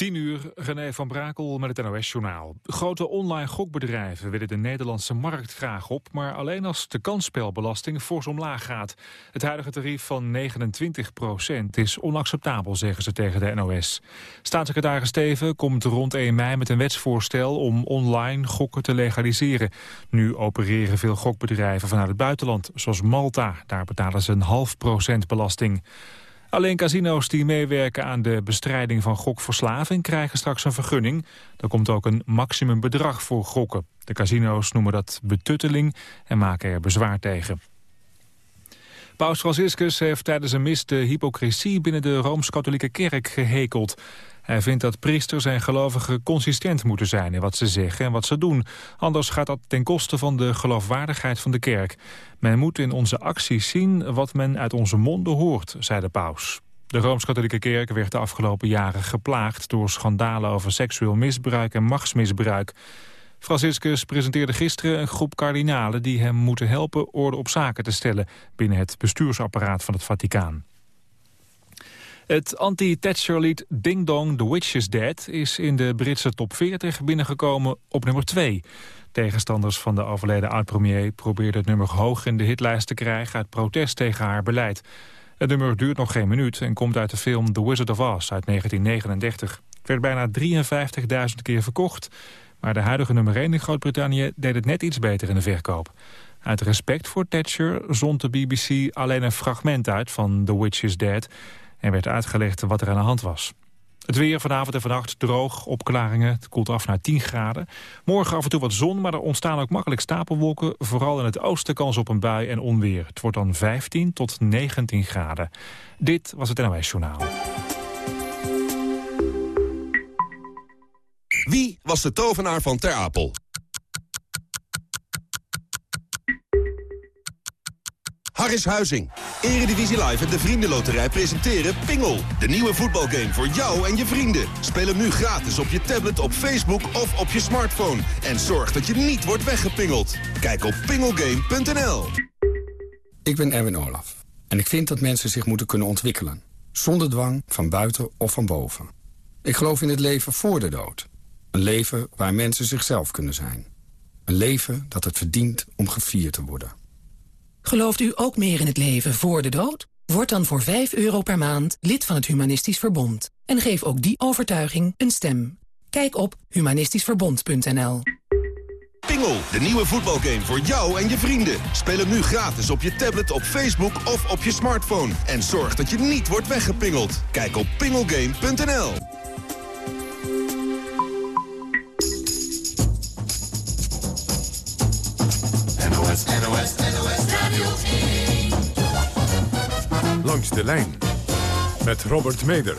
10 uur, René van Brakel met het NOS-journaal. Grote online gokbedrijven willen de Nederlandse markt graag op... maar alleen als de kansspelbelasting fors omlaag gaat. Het huidige tarief van 29% is onacceptabel, zeggen ze tegen de NOS. Staatssecretaris Steven komt rond 1 mei met een wetsvoorstel... om online gokken te legaliseren. Nu opereren veel gokbedrijven vanuit het buitenland, zoals Malta. Daar betalen ze een half procent belasting. Alleen casino's die meewerken aan de bestrijding van gokverslaving krijgen straks een vergunning. Er komt ook een maximumbedrag voor gokken. De casino's noemen dat betutteling en maken er bezwaar tegen. Paus Franciscus heeft tijdens een mis de hypocrisie binnen de Rooms-Katholieke Kerk gehekeld. Hij vindt dat priesters en gelovigen consistent moeten zijn in wat ze zeggen en wat ze doen. Anders gaat dat ten koste van de geloofwaardigheid van de kerk. Men moet in onze acties zien wat men uit onze monden hoort, zei de paus. De Rooms-Katholieke Kerk werd de afgelopen jaren geplaagd... door schandalen over seksueel misbruik en machtsmisbruik. Franciscus presenteerde gisteren een groep kardinalen... die hem moeten helpen orde op zaken te stellen... binnen het bestuursapparaat van het Vaticaan. Het anti-Thatcher-lied Ding Dong, The Witch is Dead... is in de Britse top 40 binnengekomen op nummer 2. Tegenstanders van de overleden oud-premier probeerden het nummer hoog in de hitlijst te krijgen... uit protest tegen haar beleid. Het nummer duurt nog geen minuut en komt uit de film The Wizard of Oz uit 1939. Het werd bijna 53.000 keer verkocht... maar de huidige nummer 1 in Groot-Brittannië deed het net iets beter in de verkoop. Uit respect voor Thatcher zond de BBC alleen een fragment uit van The Witch is Dead... en werd uitgelegd wat er aan de hand was. Het weer vanavond en vannacht droog, opklaringen. Het koelt af naar 10 graden. Morgen af en toe wat zon, maar er ontstaan ook makkelijk stapelwolken. Vooral in het oosten kans op een bui en onweer. Het wordt dan 15 tot 19 graden. Dit was het NOS Journaal. Wie was de tovenaar van Ter Apel? Harris Huizing. Eredivisie Live en de Vriendenloterij presenteren Pingel. De nieuwe voetbalgame voor jou en je vrienden. Speel hem nu gratis op je tablet, op Facebook of op je smartphone. En zorg dat je niet wordt weggepingeld. Kijk op pingelgame.nl. Ik ben Erwin Olaf. En ik vind dat mensen zich moeten kunnen ontwikkelen. Zonder dwang, van buiten of van boven. Ik geloof in het leven voor de dood. Een leven waar mensen zichzelf kunnen zijn. Een leven dat het verdient om gevierd te worden. Gelooft u ook meer in het leven voor de dood? Word dan voor 5 euro per maand lid van het Humanistisch Verbond. En geef ook die overtuiging een stem. Kijk op humanistischverbond.nl Pingel, de nieuwe voetbalgame voor jou en je vrienden. Speel hem nu gratis op je tablet, op Facebook of op je smartphone. En zorg dat je niet wordt weggepingeld. Kijk op pingelgame.nl Langs de lijn met Robert Meder.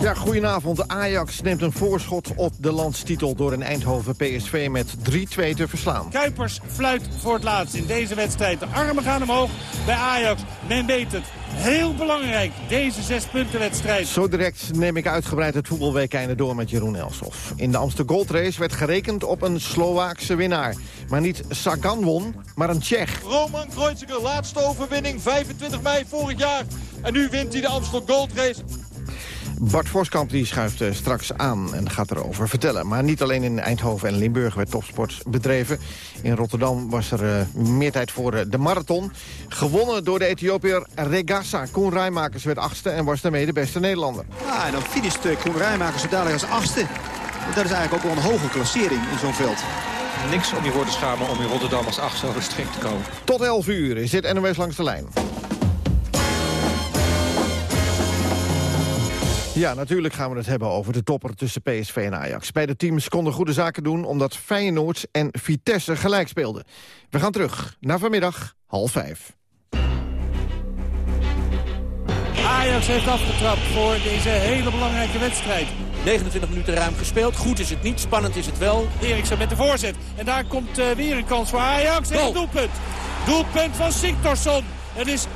Ja, goedenavond. Ajax neemt een voorschot op de landstitel door in Eindhoven PSV met 3-2 te verslaan. Kuipers fluit voor het laatst in deze wedstrijd. De armen gaan omhoog bij Ajax. Men weet het. Heel belangrijk, deze zespuntenwedstrijd. Zo direct neem ik uitgebreid het voetbalweek door met Jeroen Elsof. In de Amsterdam Gold Race werd gerekend op een Slovaakse winnaar. Maar niet Sagan won, maar een Tsjech. Roman Kreuziger, laatste overwinning, 25 mei vorig jaar. En nu wint hij de Amsterdam Gold Race. Bart Voskamp die schuift eh, straks aan en gaat erover vertellen. Maar niet alleen in Eindhoven en Limburg werd topsport bedreven. In Rotterdam was er uh, meer tijd voor uh, de marathon. Gewonnen door de Ethiopiër Regassa. Koen Rijmakers werd achtste en was daarmee de beste Nederlander. Ja, en dan finisht Koen Rijmakers zo dadelijk als achtste. Dat is eigenlijk ook wel een hoge klassering in zo'n veld. Niks om je voor te schamen om in Rotterdam als achtste over de strik te komen. Tot 11 uur is dit NOS langs de lijn. Ja, natuurlijk gaan we het hebben over de topper tussen PSV en Ajax. Beide teams konden goede zaken doen omdat Feyenoord en Vitesse gelijk speelden. We gaan terug naar vanmiddag half vijf. Ajax heeft afgetrapt voor deze hele belangrijke wedstrijd. 29 minuten ruim gespeeld. Goed is het niet, spannend is het wel. Eriksen met de voorzet. En daar komt uh, weer een kans voor Ajax. En een doelpunt. Doelpunt van Siktorsson. Het is 1-0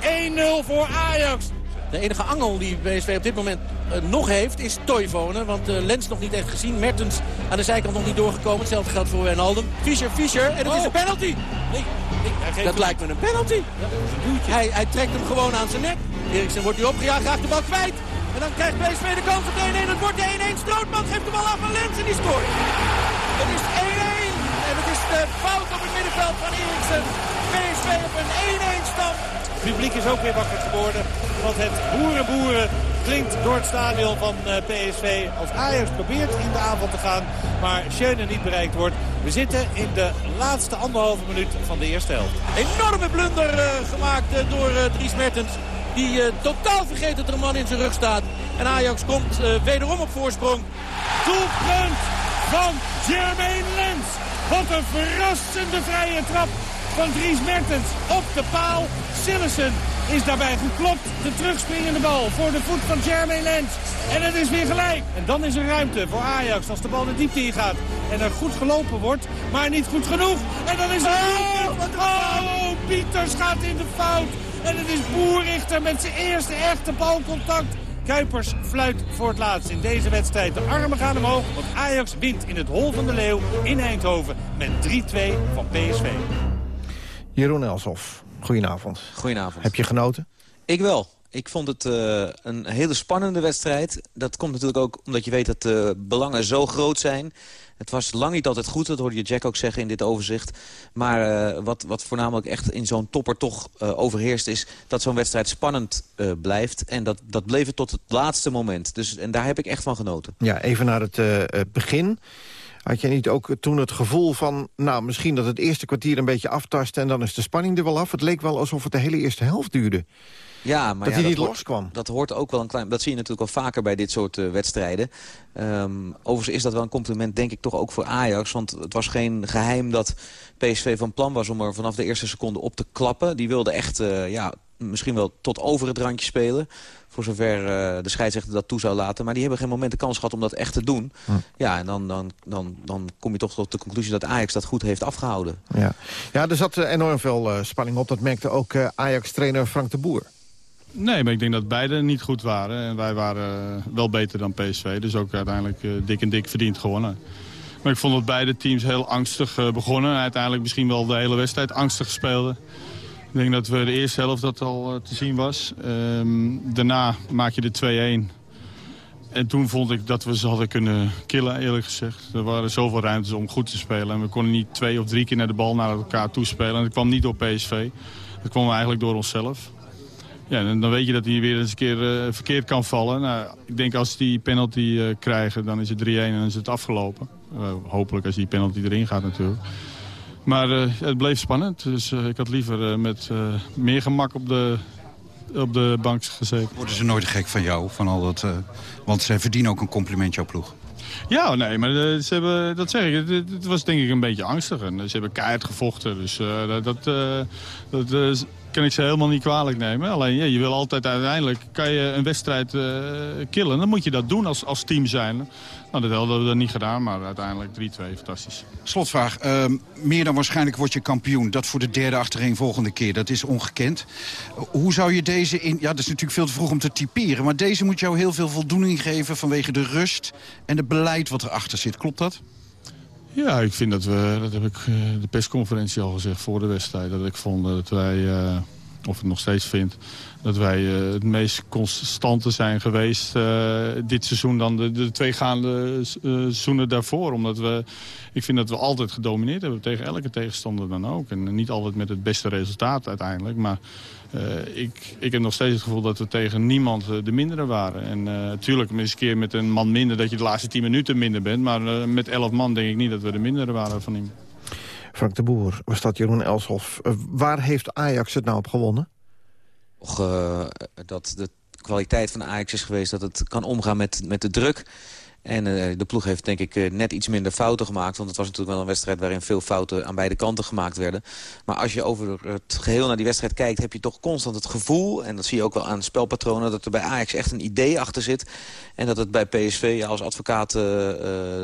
voor Ajax. De enige angel die PSV op dit moment uh, nog heeft is Toivonen. Want uh, Lens nog niet echt gezien. Mertens aan de zijkant nog niet doorgekomen. Hetzelfde geldt voor Wijnaldum. Fischer, Fischer. En dat is een penalty. Nee, nee dat lijkt me een penalty. Ja, hij, hij trekt hem gewoon aan zijn nek. Eriksen wordt nu opgejaagd, raakt de bal kwijt. En dan krijgt PSV de kans op 1-1. Het wordt de 1-1. Strootman geeft de bal af aan Lens en die scoort. Het is 1-1. En het is de fout op het middenveld van Eriksen. PSV op een 1-1 stand. Het publiek is ook weer wakker geworden. Want het boerenboeren klinkt door het stadion van eh, PSV. Als Ajax probeert in de aanval te gaan, maar Schöne niet bereikt wordt. We zitten in de laatste anderhalve minuut van de eerste helft. Enorme blunder uh, gemaakt uh, door Dries Mertens. Die totaal vergeet dat er een man in zijn rug staat. En Ajax komt wederom op voorsprong. Doelpunt van Jermaine Lens. Wat een verrassende vrije trap van Dries Mertens op de paal. Sillessen is daarbij geklopt. De terugspringende bal voor de voet van Jermaine Lens. En het is weer gelijk. En dan is er ruimte voor Ajax als de bal de diepte in gaat. En er goed gelopen wordt, maar niet goed genoeg. En dan is er... Oh, oh Pieters gaat in de fout. En het is Boerrichter met zijn eerste echte balcontact. Kuipers fluit voor het laatst in deze wedstrijd. De armen gaan omhoog, want Ajax wint in het Hol van de Leeuw in Eindhoven met 3-2 van PSV. Jeroen Elshoff, goedenavond. Goedenavond. Heb je genoten? Ik wel. Ik vond het uh, een hele spannende wedstrijd. Dat komt natuurlijk ook omdat je weet dat de belangen zo groot zijn. Het was lang niet altijd goed, dat hoorde je Jack ook zeggen in dit overzicht. Maar uh, wat, wat voornamelijk echt in zo'n topper toch uh, overheerst is... dat zo'n wedstrijd spannend uh, blijft. En dat, dat bleef het tot het laatste moment. Dus, en daar heb ik echt van genoten. Ja, even naar het begin. Had je niet ook toen het gevoel van... nou, misschien dat het eerste kwartier een beetje aftast... en dan is de spanning er wel af. Het leek wel alsof het de hele eerste helft duurde. Ja, maar dat ja, hij niet loskwam. Dat hoort ook wel een klein. Dat zie je natuurlijk al vaker bij dit soort uh, wedstrijden. Um, overigens is dat wel een compliment, denk ik, toch ook voor Ajax. Want het was geen geheim dat PSV van plan was om er vanaf de eerste seconde op te klappen. Die wilde echt, uh, ja, misschien wel tot over het randje spelen. Voor zover uh, de scheidsrechter dat toe zou laten. Maar die hebben geen moment de kans gehad om dat echt te doen. Hm. Ja, en dan, dan, dan, dan kom je toch tot de conclusie dat Ajax dat goed heeft afgehouden. Ja, ja er zat enorm veel spanning op. Dat merkte ook Ajax-trainer Frank de Boer. Nee, maar ik denk dat beide niet goed waren. En wij waren wel beter dan PSV. Dus ook uiteindelijk uh, dik en dik verdiend gewonnen. Maar ik vond dat beide teams heel angstig uh, begonnen. En uiteindelijk misschien wel de hele wedstrijd angstig speelden. Ik denk dat we de eerste helft dat al uh, te zien was. Um, daarna maak je de 2-1. En toen vond ik dat we ze hadden kunnen killen, eerlijk gezegd. Er waren zoveel ruimtes om goed te spelen. En we konden niet twee of drie keer naar de bal naar elkaar toespelen. En dat kwam niet door PSV. Dat kwam eigenlijk door onszelf. Ja, dan weet je dat hij weer eens een keer uh, verkeerd kan vallen. Nou, ik denk als die penalty uh, krijgen, dan is het 3-1 en dan is het afgelopen. Hopelijk als die penalty erin gaat natuurlijk. Maar het bleef spannend, dus ik had liever met meer gemak op de, op de bank gezeten. Worden ze nooit gek van jou, van al dat, want zij verdienen ook een compliment, jouw ploeg? Ja, nee, maar ze hebben, dat zeg ik, het, was denk ik een beetje angstig. En ze hebben keihard gevochten, dus dat... dat, dat kan ik ze helemaal niet kwalijk nemen. Alleen ja, je wil altijd uiteindelijk, kan je een wedstrijd uh, killen. Dan moet je dat doen als, als team zijn. Nou, dat hadden we dan niet gedaan, maar uiteindelijk 3-2, fantastisch. Slotvraag, uh, meer dan waarschijnlijk word je kampioen. Dat voor de derde achtereen volgende keer, dat is ongekend. Hoe zou je deze, in, ja dat is natuurlijk veel te vroeg om te typeren... maar deze moet jou heel veel voldoening geven vanwege de rust en het beleid wat erachter zit. Klopt dat? Ja, ik vind dat we, dat heb ik uh, de persconferentie al gezegd voor de wedstrijd, dat ik vond dat wij, uh, of ik nog steeds vind, dat wij uh, het meest constante zijn geweest dit seizoen dan de, de twee gaande seizoenen daarvoor. Omdat we, ik vind dat we altijd gedomineerd hebben tegen elke tegenstander dan ook. En niet altijd met het beste resultaat uiteindelijk, maar uh, ik, ik heb nog steeds het gevoel dat we tegen niemand uh, de mindere waren. En natuurlijk uh, eens een keer met een man minder dat je de laatste tien minuten minder bent. Maar met elf man denk ik niet dat we de mindere waren van hem. Frank de Boer, was dat Jeroen Elshoff. waar heeft Ajax het nou op gewonnen? Och, dat de kwaliteit van Ajax is geweest dat het kan omgaan met, met de druk. En uh, de ploeg heeft denk ik uh, net iets minder fouten gemaakt. Want het was natuurlijk wel een wedstrijd waarin veel fouten aan beide kanten gemaakt werden. Maar als je over het geheel naar die wedstrijd kijkt... heb je toch constant het gevoel, en dat zie je ook wel aan spelpatronen... dat er bij Ajax echt een idee achter zit. En dat het bij PSV, ja, als advocaat uh,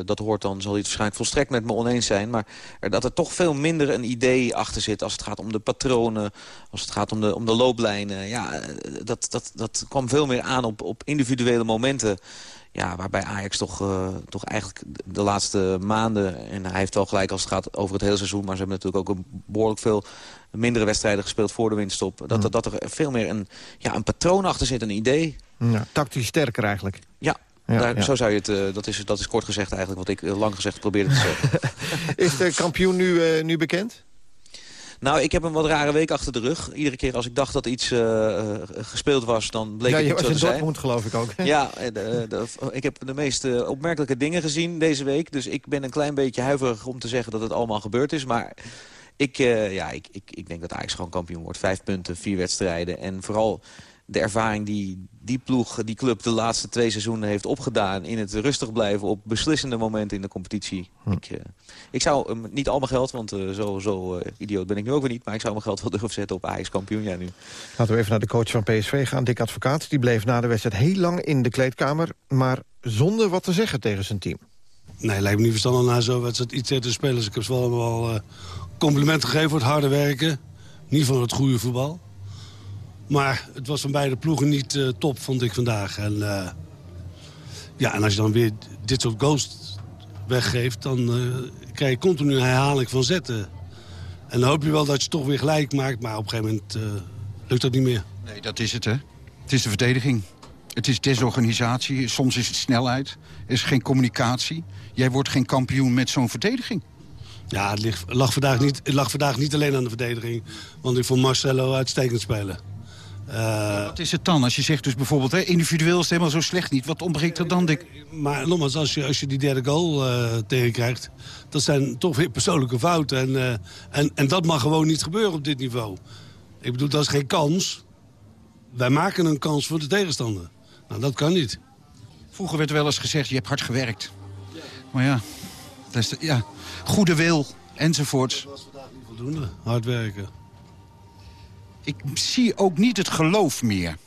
dat hoort... dan zal hij het waarschijnlijk volstrekt met me oneens zijn. Maar dat er toch veel minder een idee achter zit... als het gaat om de patronen, als het gaat om de, om de looplijnen. Ja, dat, dat, dat kwam veel meer aan op, op individuele momenten ja, waarbij Ajax toch, uh, toch eigenlijk de laatste maanden... en hij heeft wel gelijk als het gaat over het hele seizoen... maar ze hebben natuurlijk ook een behoorlijk veel mindere wedstrijden gespeeld voor de winststop. Dat, dat, dat er veel meer een, ja, een patroon achter zit, een idee. Ja, tactisch sterker eigenlijk. Ja, Ja, daar, ja. zo zou je het, eh, dat, is, dat is kort gezegd eigenlijk wat ik eh, lang gezegd probeerde te zeggen. Is de kampioen nu, eh, nu bekend? Nou, ik heb een wat rare week achter de rug. Iedere keer als ik dacht dat iets eh, eh, gespeeld was, dan bleek ja, het je niet was zo in te zijn. Dortmund geloof ik ook. Ja, eh, de- ik heb de meest opmerkelijke dingen gezien deze week. Dus ik ben een klein beetje huiverig om te zeggen dat het allemaal gebeurd is. Maar ik, ja, ik, ik, ik denk dat Ajax gewoon kampioen wordt. Vijf punten, vier wedstrijden. En vooral de ervaring die die ploeg, die club de laatste twee seizoenen heeft opgedaan... in het rustig blijven op beslissende momenten in de competitie. Ik, eh, ik zou hem niet al mijn geld, want eh, zo, zo eh, idioot ben ik nu ook weer niet... maar ik zou mijn geld wel durven zetten op Ajax kampioen. Ja, nu. Laten we even naar de coach van PSV gaan, Dick Advocaat. Die bleef na de wedstrijd heel lang in de kleedkamer... maar zonder wat te zeggen tegen zijn team. Nee, lijkt me niet verstandig na zo'n wedstrijd iets tegen de spelers. Ik heb ze wel allemaal eh, complimenten gegeven voor het harde werken. Niet van het goede voetbal. Maar het was van beide ploegen niet eh, top, vond ik vandaag. En, eh, ja, en als je dan weer dit soort goals weggeeft... dan eh, krijg je continu een herhaling van zetten. En dan hoop je wel dat je toch weer gelijk maakt. Maar op een gegeven moment lukt dat niet meer. Nee, dat is het, hè. Het is de verdediging. Het is desorganisatie. Soms is het snelheid. Er is geen communicatie. Jij wordt geen kampioen met zo'n verdediging. Ja, het lag vandaag niet, het lag vandaag niet alleen aan de verdediging. Want ik vond Marcelo uitstekend spelen. Eh, Wat is het dan? Als je zegt dus bijvoorbeeld, hè, individueel is het helemaal zo slecht niet. Wat ontbreekt er dan, Dick? Maar nogmaals, als je, als je die derde goal eh, tegenkrijgt... dat zijn toch weer persoonlijke fouten. En, eh, en, en dat mag gewoon niet gebeuren op dit niveau. Ik bedoel, dat is geen kans. Wij maken een kans voor de tegenstander. Nou, dat kan niet. Vroeger werd wel eens gezegd, je hebt hard gewerkt. Maar ja, dat is de- ja goede wil enzovoorts. Voldoende, hard werken. Ik zie ook niet het geloof meer.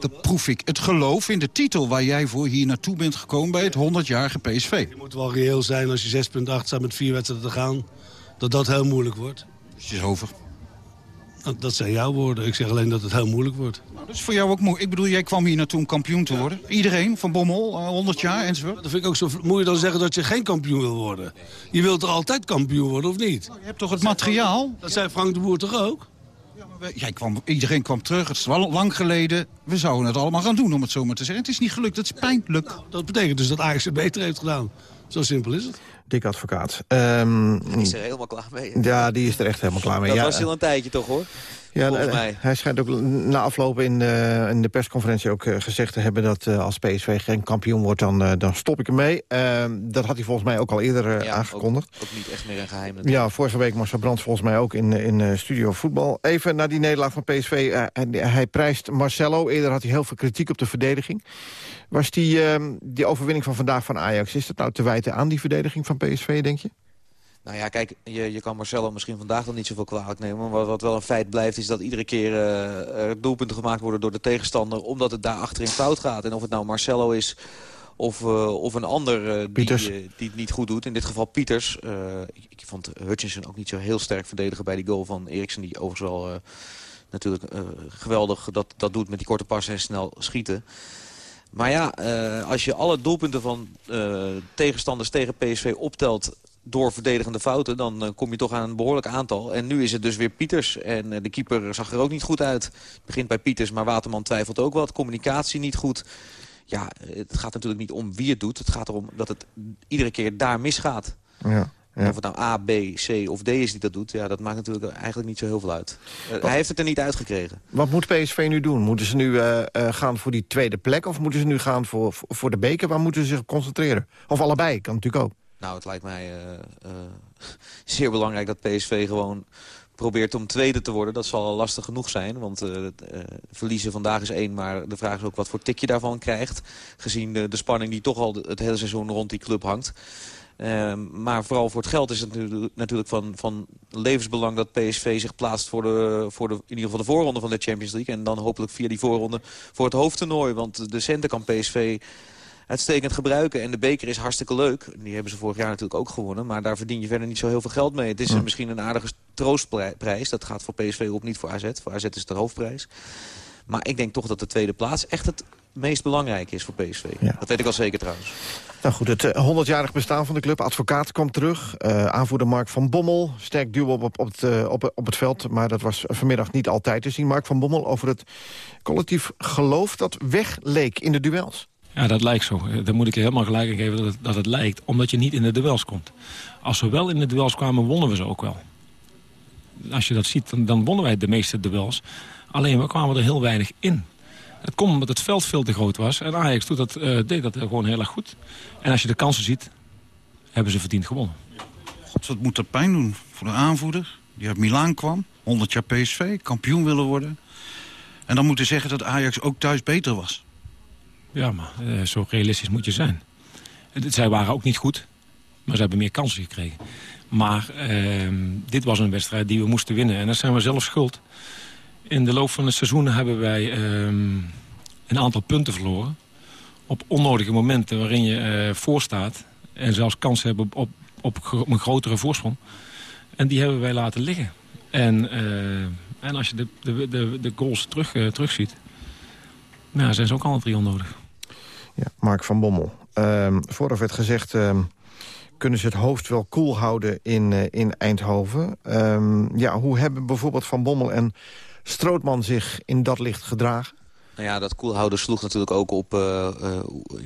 Dat proef ik. Het geloof in de titel waar jij voor hier naartoe bent gekomen... bij het 100-jarige PSV. Je moet wel reëel zijn als je 6,8 staat met vier wedstrijden te gaan... dat dat heel moeilijk wordt. Het is over. Nou, Dat zijn jouw woorden. Ik zeg alleen dat het heel moeilijk wordt. Nou, dat is voor jou ook mooi. Ik bedoel, jij kwam hier naartoe om kampioen te worden. Iedereen, van Bommel, eh, 100 jaar enzovoort. Dat vind ik ook zo... Moet je dan zeggen dat je geen kampioen wil worden? Je wilt er altijd kampioen worden, of niet? Je hebt toch het materiaal? Dat zei Frank de Boer toch ook? Jij kwam, iedereen kwam terug, het is wel lang geleden. We zouden het allemaal gaan doen, om het zo maar te zeggen. Het is niet gelukt, het is pijnlijk. Dat betekent dus dat Ajax het beter heeft gedaan. Zo simpel is het. Dick Advocaat. Ehm, Die is er helemaal klaar mee. hè? ja, die is er echt helemaal klaar mee. Dat ja, was al een tijdje toch hoor? Ja, eh, mij. Hij schijnt ook na afloop in, de- in de persconferentie ook eh, gezegd te hebben... dat eh, als PSV geen kampioen wordt, dan, eh, dan stop ik ermee. Ehm, dat had hij volgens mij ook al eerder eh, Ja, aangekondigd. Ook, ook niet echt meer een geheim natuurlijk. Ja, vorige week Marcel Brands volgens mij ook in, in eh, Studio Voetbal. Even naar die nederlaag van PSV. Eh, hij, hij prijst Marcelo. Eerder had hij heel veel kritiek op de verdediging. Was die, ehm, die overwinning van vandaag van Ajax... is dat nou te wijten aan die verdediging van PSV, denk je? Nou ja, kijk, je, je kan Marcelo misschien vandaag dan niet zoveel kwalijk nemen. Maar wat, wel een feit blijft is dat iedere keer er doelpunten gemaakt worden door de tegenstander. Omdat het daar achterin fout gaat. En of het nou Marcelo is of, eh, of een ander eh, die, die het niet goed doet. In dit geval Pieters. Ik, ik vond Hutchinson ook niet zo heel sterk verdedigen bij die goal van Eriksen. Die overigens wel natuurlijk geweldig dat, dat doet met die korte passen en snel schieten. Maar ja, als je alle doelpunten van tegenstanders tegen PSV optelt door verdedigende fouten... dan eh, kom je toch aan een behoorlijk aantal. En nu is het dus weer Pieters. En eh, de keeper zag er ook niet goed uit. Het begint bij Pieters, maar Waterman twijfelt ook wat. Communicatie niet goed. Ja, het gaat natuurlijk niet om wie het doet. Het gaat erom dat het iedere keer daar misgaat. Ja. Of het nou A, B, C of D is die dat doet... ja, dat maakt natuurlijk eigenlijk niet zo heel veel uit. Eh, hij heeft het er niet uitgekregen. Wat moet PSV nu doen? Moeten ze nu gaan voor die tweede plek... of moeten ze nu gaan voor, voor de beker? Waar moeten ze zich concentreren? Of allebei, kan natuurlijk ook. Nou, het lijkt mij eh, eh, zeer belangrijk dat PSV gewoon probeert om tweede te worden. Dat zal al lastig genoeg zijn, want eh, verliezen vandaag is één... maar de vraag is ook wat voor tik je daarvan krijgt... gezien de, de spanning die toch al het hele seizoen rond die club hangt. Ehm, maar vooral voor het geld is het natuurlijk van, van levensbelang... dat PSV zich plaatst voor, de, voor in ieder geval de voorronde van de Champions League... en dan hopelijk via die voorronde voor het hoofdtoernooi. Want de centen kan PSV uitstekend gebruiken. En de beker is hartstikke leuk. Die hebben ze vorig jaar natuurlijk ook gewonnen. Maar daar verdien je verder niet zo heel veel geld mee. Het is misschien een aardige troostprijs. Dat gaat voor PSV op, niet voor AZ. Voor AZ is het de hoofdprijs. Maar ik denk toch dat de tweede plaats echt het meest belangrijk is voor PSV. Dat weet ik al zeker trouwens. Nou goed, het 100-jarig bestaan van de club. Advocaat kwam terug. Uh, aanvoerder Mark van Bommel. Sterk duo op, op, het, uh, op, op het veld. Maar dat was vanmiddag niet altijd te zien. Mark van Bommel over het collectief geloof dat wegleek in de duels. Ja, dat lijkt zo. Dan moet ik je helemaal gelijk geven dat het, dat het lijkt. Omdat je niet in de duels komt. Als we wel in de duels kwamen, wonnen we ze ook wel. Als je dat ziet, dan, dan wonnen wij de meeste duels. Alleen we kwamen er heel weinig in. Het komt omdat het veld veel te groot was. En Ajax doet dat, uh, deed dat gewoon heel erg goed. En als je de kansen ziet, hebben ze verdiend gewonnen. God, wat moet dat pijn doen voor de aanvoerder die uit Milaan kwam. 100 jaar PSV, kampioen willen worden. En dan moeten zeggen dat Ajax ook thuis beter was. Ja, maar uh, zo realistisch moet je zijn. Zij waren ook niet goed, maar ze hebben meer kansen gekregen. Maar uh, dit was een wedstrijd die we moesten winnen. En dat zijn we zelf schuld. In de loop van het seizoen hebben wij um, een aantal punten verloren. Op onnodige momenten waarin je uh, voorstaat. En zelfs kansen hebben op, op, een grotere voorsprong. En die hebben wij laten liggen. En, uh, en als je de, de, de, de goals terug, terugziet... Nou, zijn ze ook alle drie onnodig. Ja, Mark van Bommel. Um, vooraf werd gezegd... Um, kunnen ze het hoofd wel koel houden in, uh, in Eindhoven. Um, ja, hoe hebben bijvoorbeeld Van Bommel en Strootman zich in dat licht gedragen? Nou ja, dat koelhouden sloeg natuurlijk ook op uh, uh,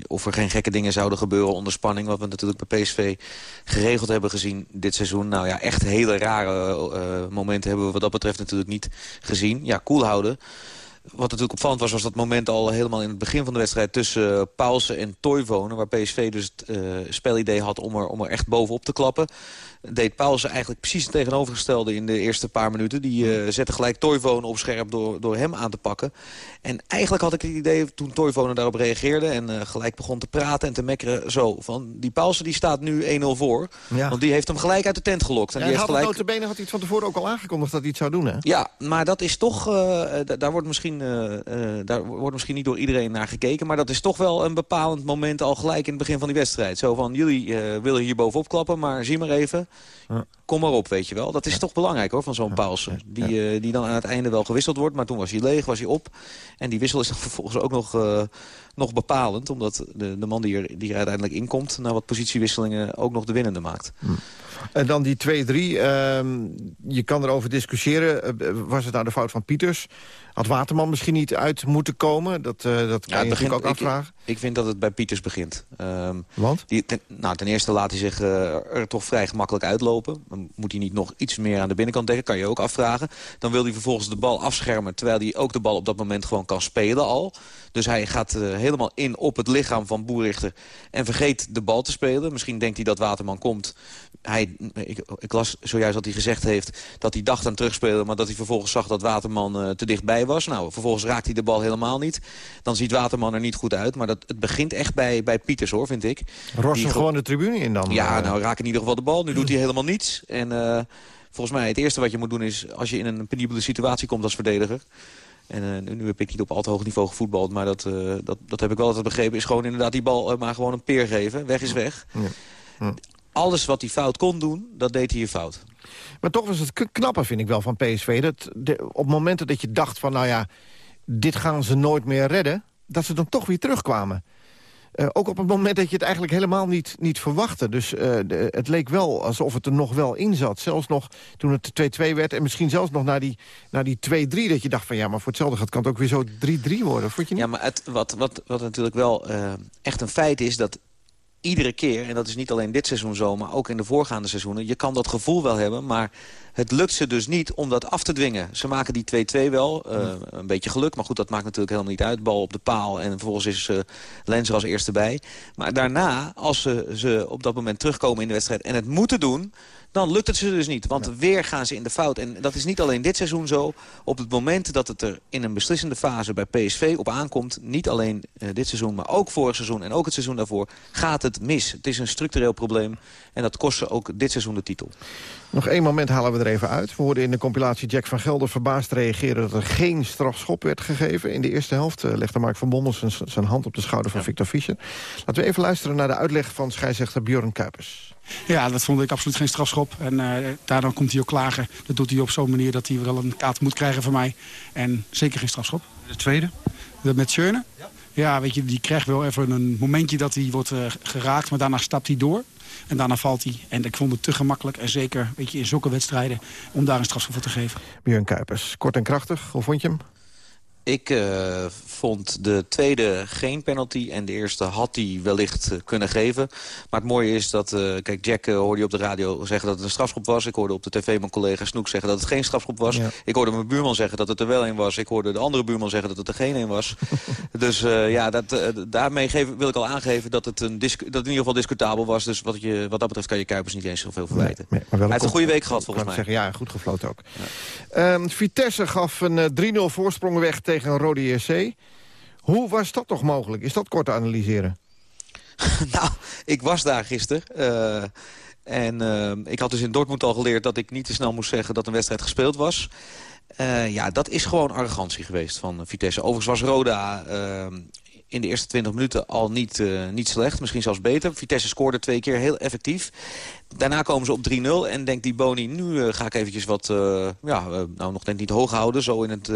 of er geen gekke dingen zouden gebeuren onder spanning. Wat we natuurlijk bij PSV geregeld hebben gezien dit seizoen. Nou ja, echt hele rare momenten hebben we wat dat betreft natuurlijk niet gezien. Ja, koelhouden. Wat natuurlijk opvallend was, was dat moment al helemaal in het begin van de wedstrijd... tussen uh, Paulsen en Toivonen, waar PSV dus het uh, spelidee had om er, om er echt bovenop te klappen deed Paulsen eigenlijk precies het tegenovergestelde in de eerste paar minuten. Die uh, zette gelijk Toivonen op scherp door, door hem aan te pakken. En eigenlijk had ik het idee toen Toivonen daarop reageerde... en uh, gelijk begon te praten en te mekkeren zo... van die Paulsen die staat nu 1-0 voor. Ja. Want die heeft hem gelijk uit de tent gelokt. En ja, die heeft had gelijk... notabene had hij het van tevoren ook al aangekondigd dat hij het zou doen, hè? Ja, maar dat is toch... Uh, daar, wordt misschien, daar wordt misschien niet door iedereen naar gekeken... maar dat is toch wel een bepalend moment al gelijk in het begin van die wedstrijd. Zo van, jullie willen hier bovenop klappen, maar zie maar even... Kom maar op, weet je wel. Dat is toch belangrijk hoor, van zo'n. Paulsen. Die, uh, die dan aan het einde wel gewisseld wordt. Maar toen was hij leeg, was hij op. En die wissel is dan vervolgens ook nog, uh, nog bepalend. Omdat de, de man die er, die er uiteindelijk inkomt... na wat positiewisselingen ook nog de winnende maakt. Hm. En dan die 2-3. Uh, je kan erover discussiëren. Uh, was het nou de fout van Pieters? Had Waterman misschien niet uit moeten komen? Dat, uh, dat kan ja, je begint, ook afvragen. Ik, ik, vind dat het bij Pieters begint. Um, Want? Die, ten, nou, ten eerste laat hij zich uh, er toch vrij gemakkelijk uitlopen. Dan moet hij niet nog iets meer aan de binnenkant dekken. Kan je ook afvragen. Dan wil hij vervolgens de bal afschermen. Terwijl hij ook de bal op dat moment gewoon kan spelen al. Dus hij gaat uh, helemaal in op het lichaam van Boerichter. En vergeet de bal te spelen. Misschien denkt hij dat Waterman komt. Hij, ik, ik las zojuist dat hij gezegd heeft dat hij dacht aan terugspelen... maar dat hij vervolgens zag dat Waterman uh, te dichtbij was. Nou, vervolgens raakt hij de bal helemaal niet. Dan ziet Waterman er niet goed uit. Maar dat, het begint echt bij, bij Pieters, hoor, vind ik. Ros hem gewoon de tribune in dan? Ja, nou, raak in ieder geval de bal. Nu doet hij helemaal niets. En volgens mij het eerste wat je moet doen is... als je in een penibele situatie komt als verdediger... En uh, nu heb ik niet op al te hoog niveau gevoetbald. Maar dat, uh, dat, dat heb ik wel altijd begrepen. Is gewoon inderdaad die bal uh, maar gewoon een peer geven. Weg is weg. Ja. Ja. Alles wat hij fout kon doen, dat deed hij hier fout. Maar toch was het knapper, vind ik wel, van PSV. Dat de, op momenten dat je dacht van, nou ja, dit gaan ze nooit meer redden... dat ze dan toch weer terugkwamen. Uh, ook op het moment dat je het eigenlijk helemaal niet, niet verwachtte. Dus de, het leek wel alsof het er nog wel in zat. Zelfs nog toen het 2-2 werd. En misschien zelfs nog naar die, naar die 2-3. Dat je dacht van ja, maar voor hetzelfde gaat kan het ook weer zo 3-3 worden. Vond je niet? Ja, maar het, wat, wat, wat natuurlijk wel uh, echt een feit is... dat iedere keer, en dat is niet alleen dit seizoen zo... maar ook in de voorgaande seizoenen, je kan dat gevoel wel hebben... maar het lukt ze dus niet om dat af te dwingen. Ze maken die 2-2 wel, uh, een beetje geluk... maar goed, dat maakt natuurlijk helemaal niet uit. Bal op de paal en vervolgens is uh, Lens er als eerste bij. Maar daarna, als ze, ze op dat moment terugkomen in de wedstrijd... en het moeten doen, dan lukt het ze dus niet. Want ja. weer gaan ze in de fout. En dat is niet alleen dit seizoen zo. Op het moment dat het er in een beslissende fase bij PSV op aankomt... niet alleen uh, dit seizoen, maar ook vorig seizoen en ook het seizoen daarvoor... gaat het mis. Het is een structureel probleem. En dat kost ze ook dit seizoen de titel. Nog één moment halen we er even uit. We hoorden in de compilatie Jack van Gelder verbaasd reageren... dat er geen strafschop werd gegeven. In de eerste helft uh, legde Mark van Bommel zijn, zijn hand op de schouder van Victor Fischer. Laten we even luisteren naar de uitleg van scheidsrechter Björn Kuipers. Ja, dat vond ik absoluut geen strafschop. En uh, daardoor komt hij ook klagen. Dat doet hij op zo'n manier dat hij wel een kaart moet krijgen van mij. En zeker geen strafschop. De tweede? Dat met Schöne? Ja. ja, weet je, die krijgt wel even een momentje dat hij wordt uh, geraakt. Maar daarna stapt hij door. En daarna valt hij. En ik vond het te gemakkelijk. En zeker weet je, in zulke wedstrijden om daar een strafschop voor te geven. Björn Kuipers, kort en krachtig. Hoe vond je hem? Ik uh, vond de tweede geen penalty en de eerste had hij wellicht uh, kunnen geven. Maar het mooie is dat, uh, kijk Jack hoorde je op de radio zeggen dat het een strafschop was. Ik hoorde op de tv mijn collega Snoek zeggen dat het geen strafschop was. Ja. Ik hoorde mijn buurman zeggen dat het er wel een was. Ik hoorde de andere buurman zeggen dat het er geen een was. dus ja, dat, daarmee geef, wil ik al aangeven dat het, een dat het in ieder geval discutabel was. Dus wat, je, wat dat betreft kan je Kuipers niet eens zoveel verwijten. Nee, nee, Hij heeft een goede week gehad volgens mij. Zeggen, ja, goed gefloten ook. Ja. Um, Vitesse gaf een 3-0 voorsprong weg tegen tegen Rode JC. Hoe was dat toch mogelijk? Is dat kort te analyseren? nou, ik was daar gisteren. Uh, en uh, ik had dus in Dortmund al geleerd dat ik niet te snel moest zeggen dat een wedstrijd gespeeld was. Uh, ja, dat is gewoon arrogantie geweest van Vitesse. Overigens was Roda in de eerste 20 minuten al niet, uh, niet slecht. Misschien zelfs beter. Vitesse scoorde twee keer heel effectief. Daarna komen ze op 3-0 en denkt die Boni... nu uh, ga ik eventjes wat, uh, ja, nou nog net niet hoog houden... zo in het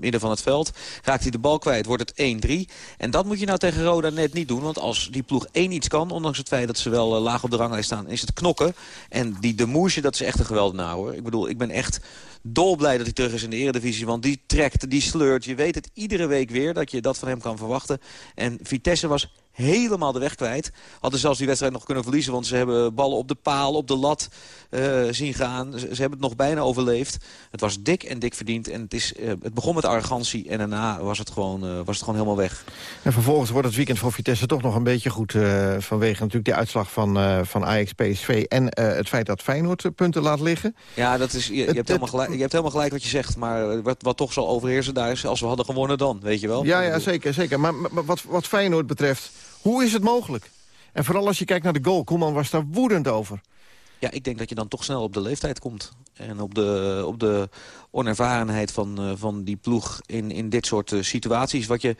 midden van het veld. Raakt hij de bal kwijt, wordt het 1-3. En dat moet je nou tegen Roda net niet doen. Want als die ploeg één iets kan, ondanks het feit dat ze wel laag op de ranglijst staan... is het knokken. En die de Moesje, dat is echt een geweldenaar hoor. Ik bedoel, ik ben echt dolblij dat hij terug is in de eredivisie. Want die trekt, die sleurt. Je weet het iedere week weer dat je dat van hem kan verwachten. En Vitesse was helemaal de weg kwijt. Hadden zelfs die wedstrijd nog kunnen verliezen... want ze hebben ballen op de paal, op de lat uh, zien gaan. Ze, ze, hebben het nog bijna overleefd. Het was dik en dik verdiend. En het, is, uh, het begon met arrogantie en daarna was het, gewoon, uh, was het gewoon helemaal weg. En vervolgens wordt het weekend voor Vitesse toch nog een beetje goed... vanwege natuurlijk de uitslag van, van Ajax-PSV... en het feit dat Feyenoord punten laat liggen. Ja, dat is, je, je, het, hebt helemaal gelijk, je hebt helemaal gelijk wat je zegt. Maar wat, wat toch zal overheersen daar is... als we hadden gewonnen dan, weet je wel? Ja, ja zeker. zeker. Maar, maar wat, wat Feyenoord betreft... Hoe is het mogelijk? En vooral als je kijkt naar de goal. Koeman was daar woedend over. Ja, ik denk dat je dan toch snel op de leeftijd komt. En op de, op de onervarenheid van, uh, van die ploeg in, in dit soort uh, situaties. Wat je,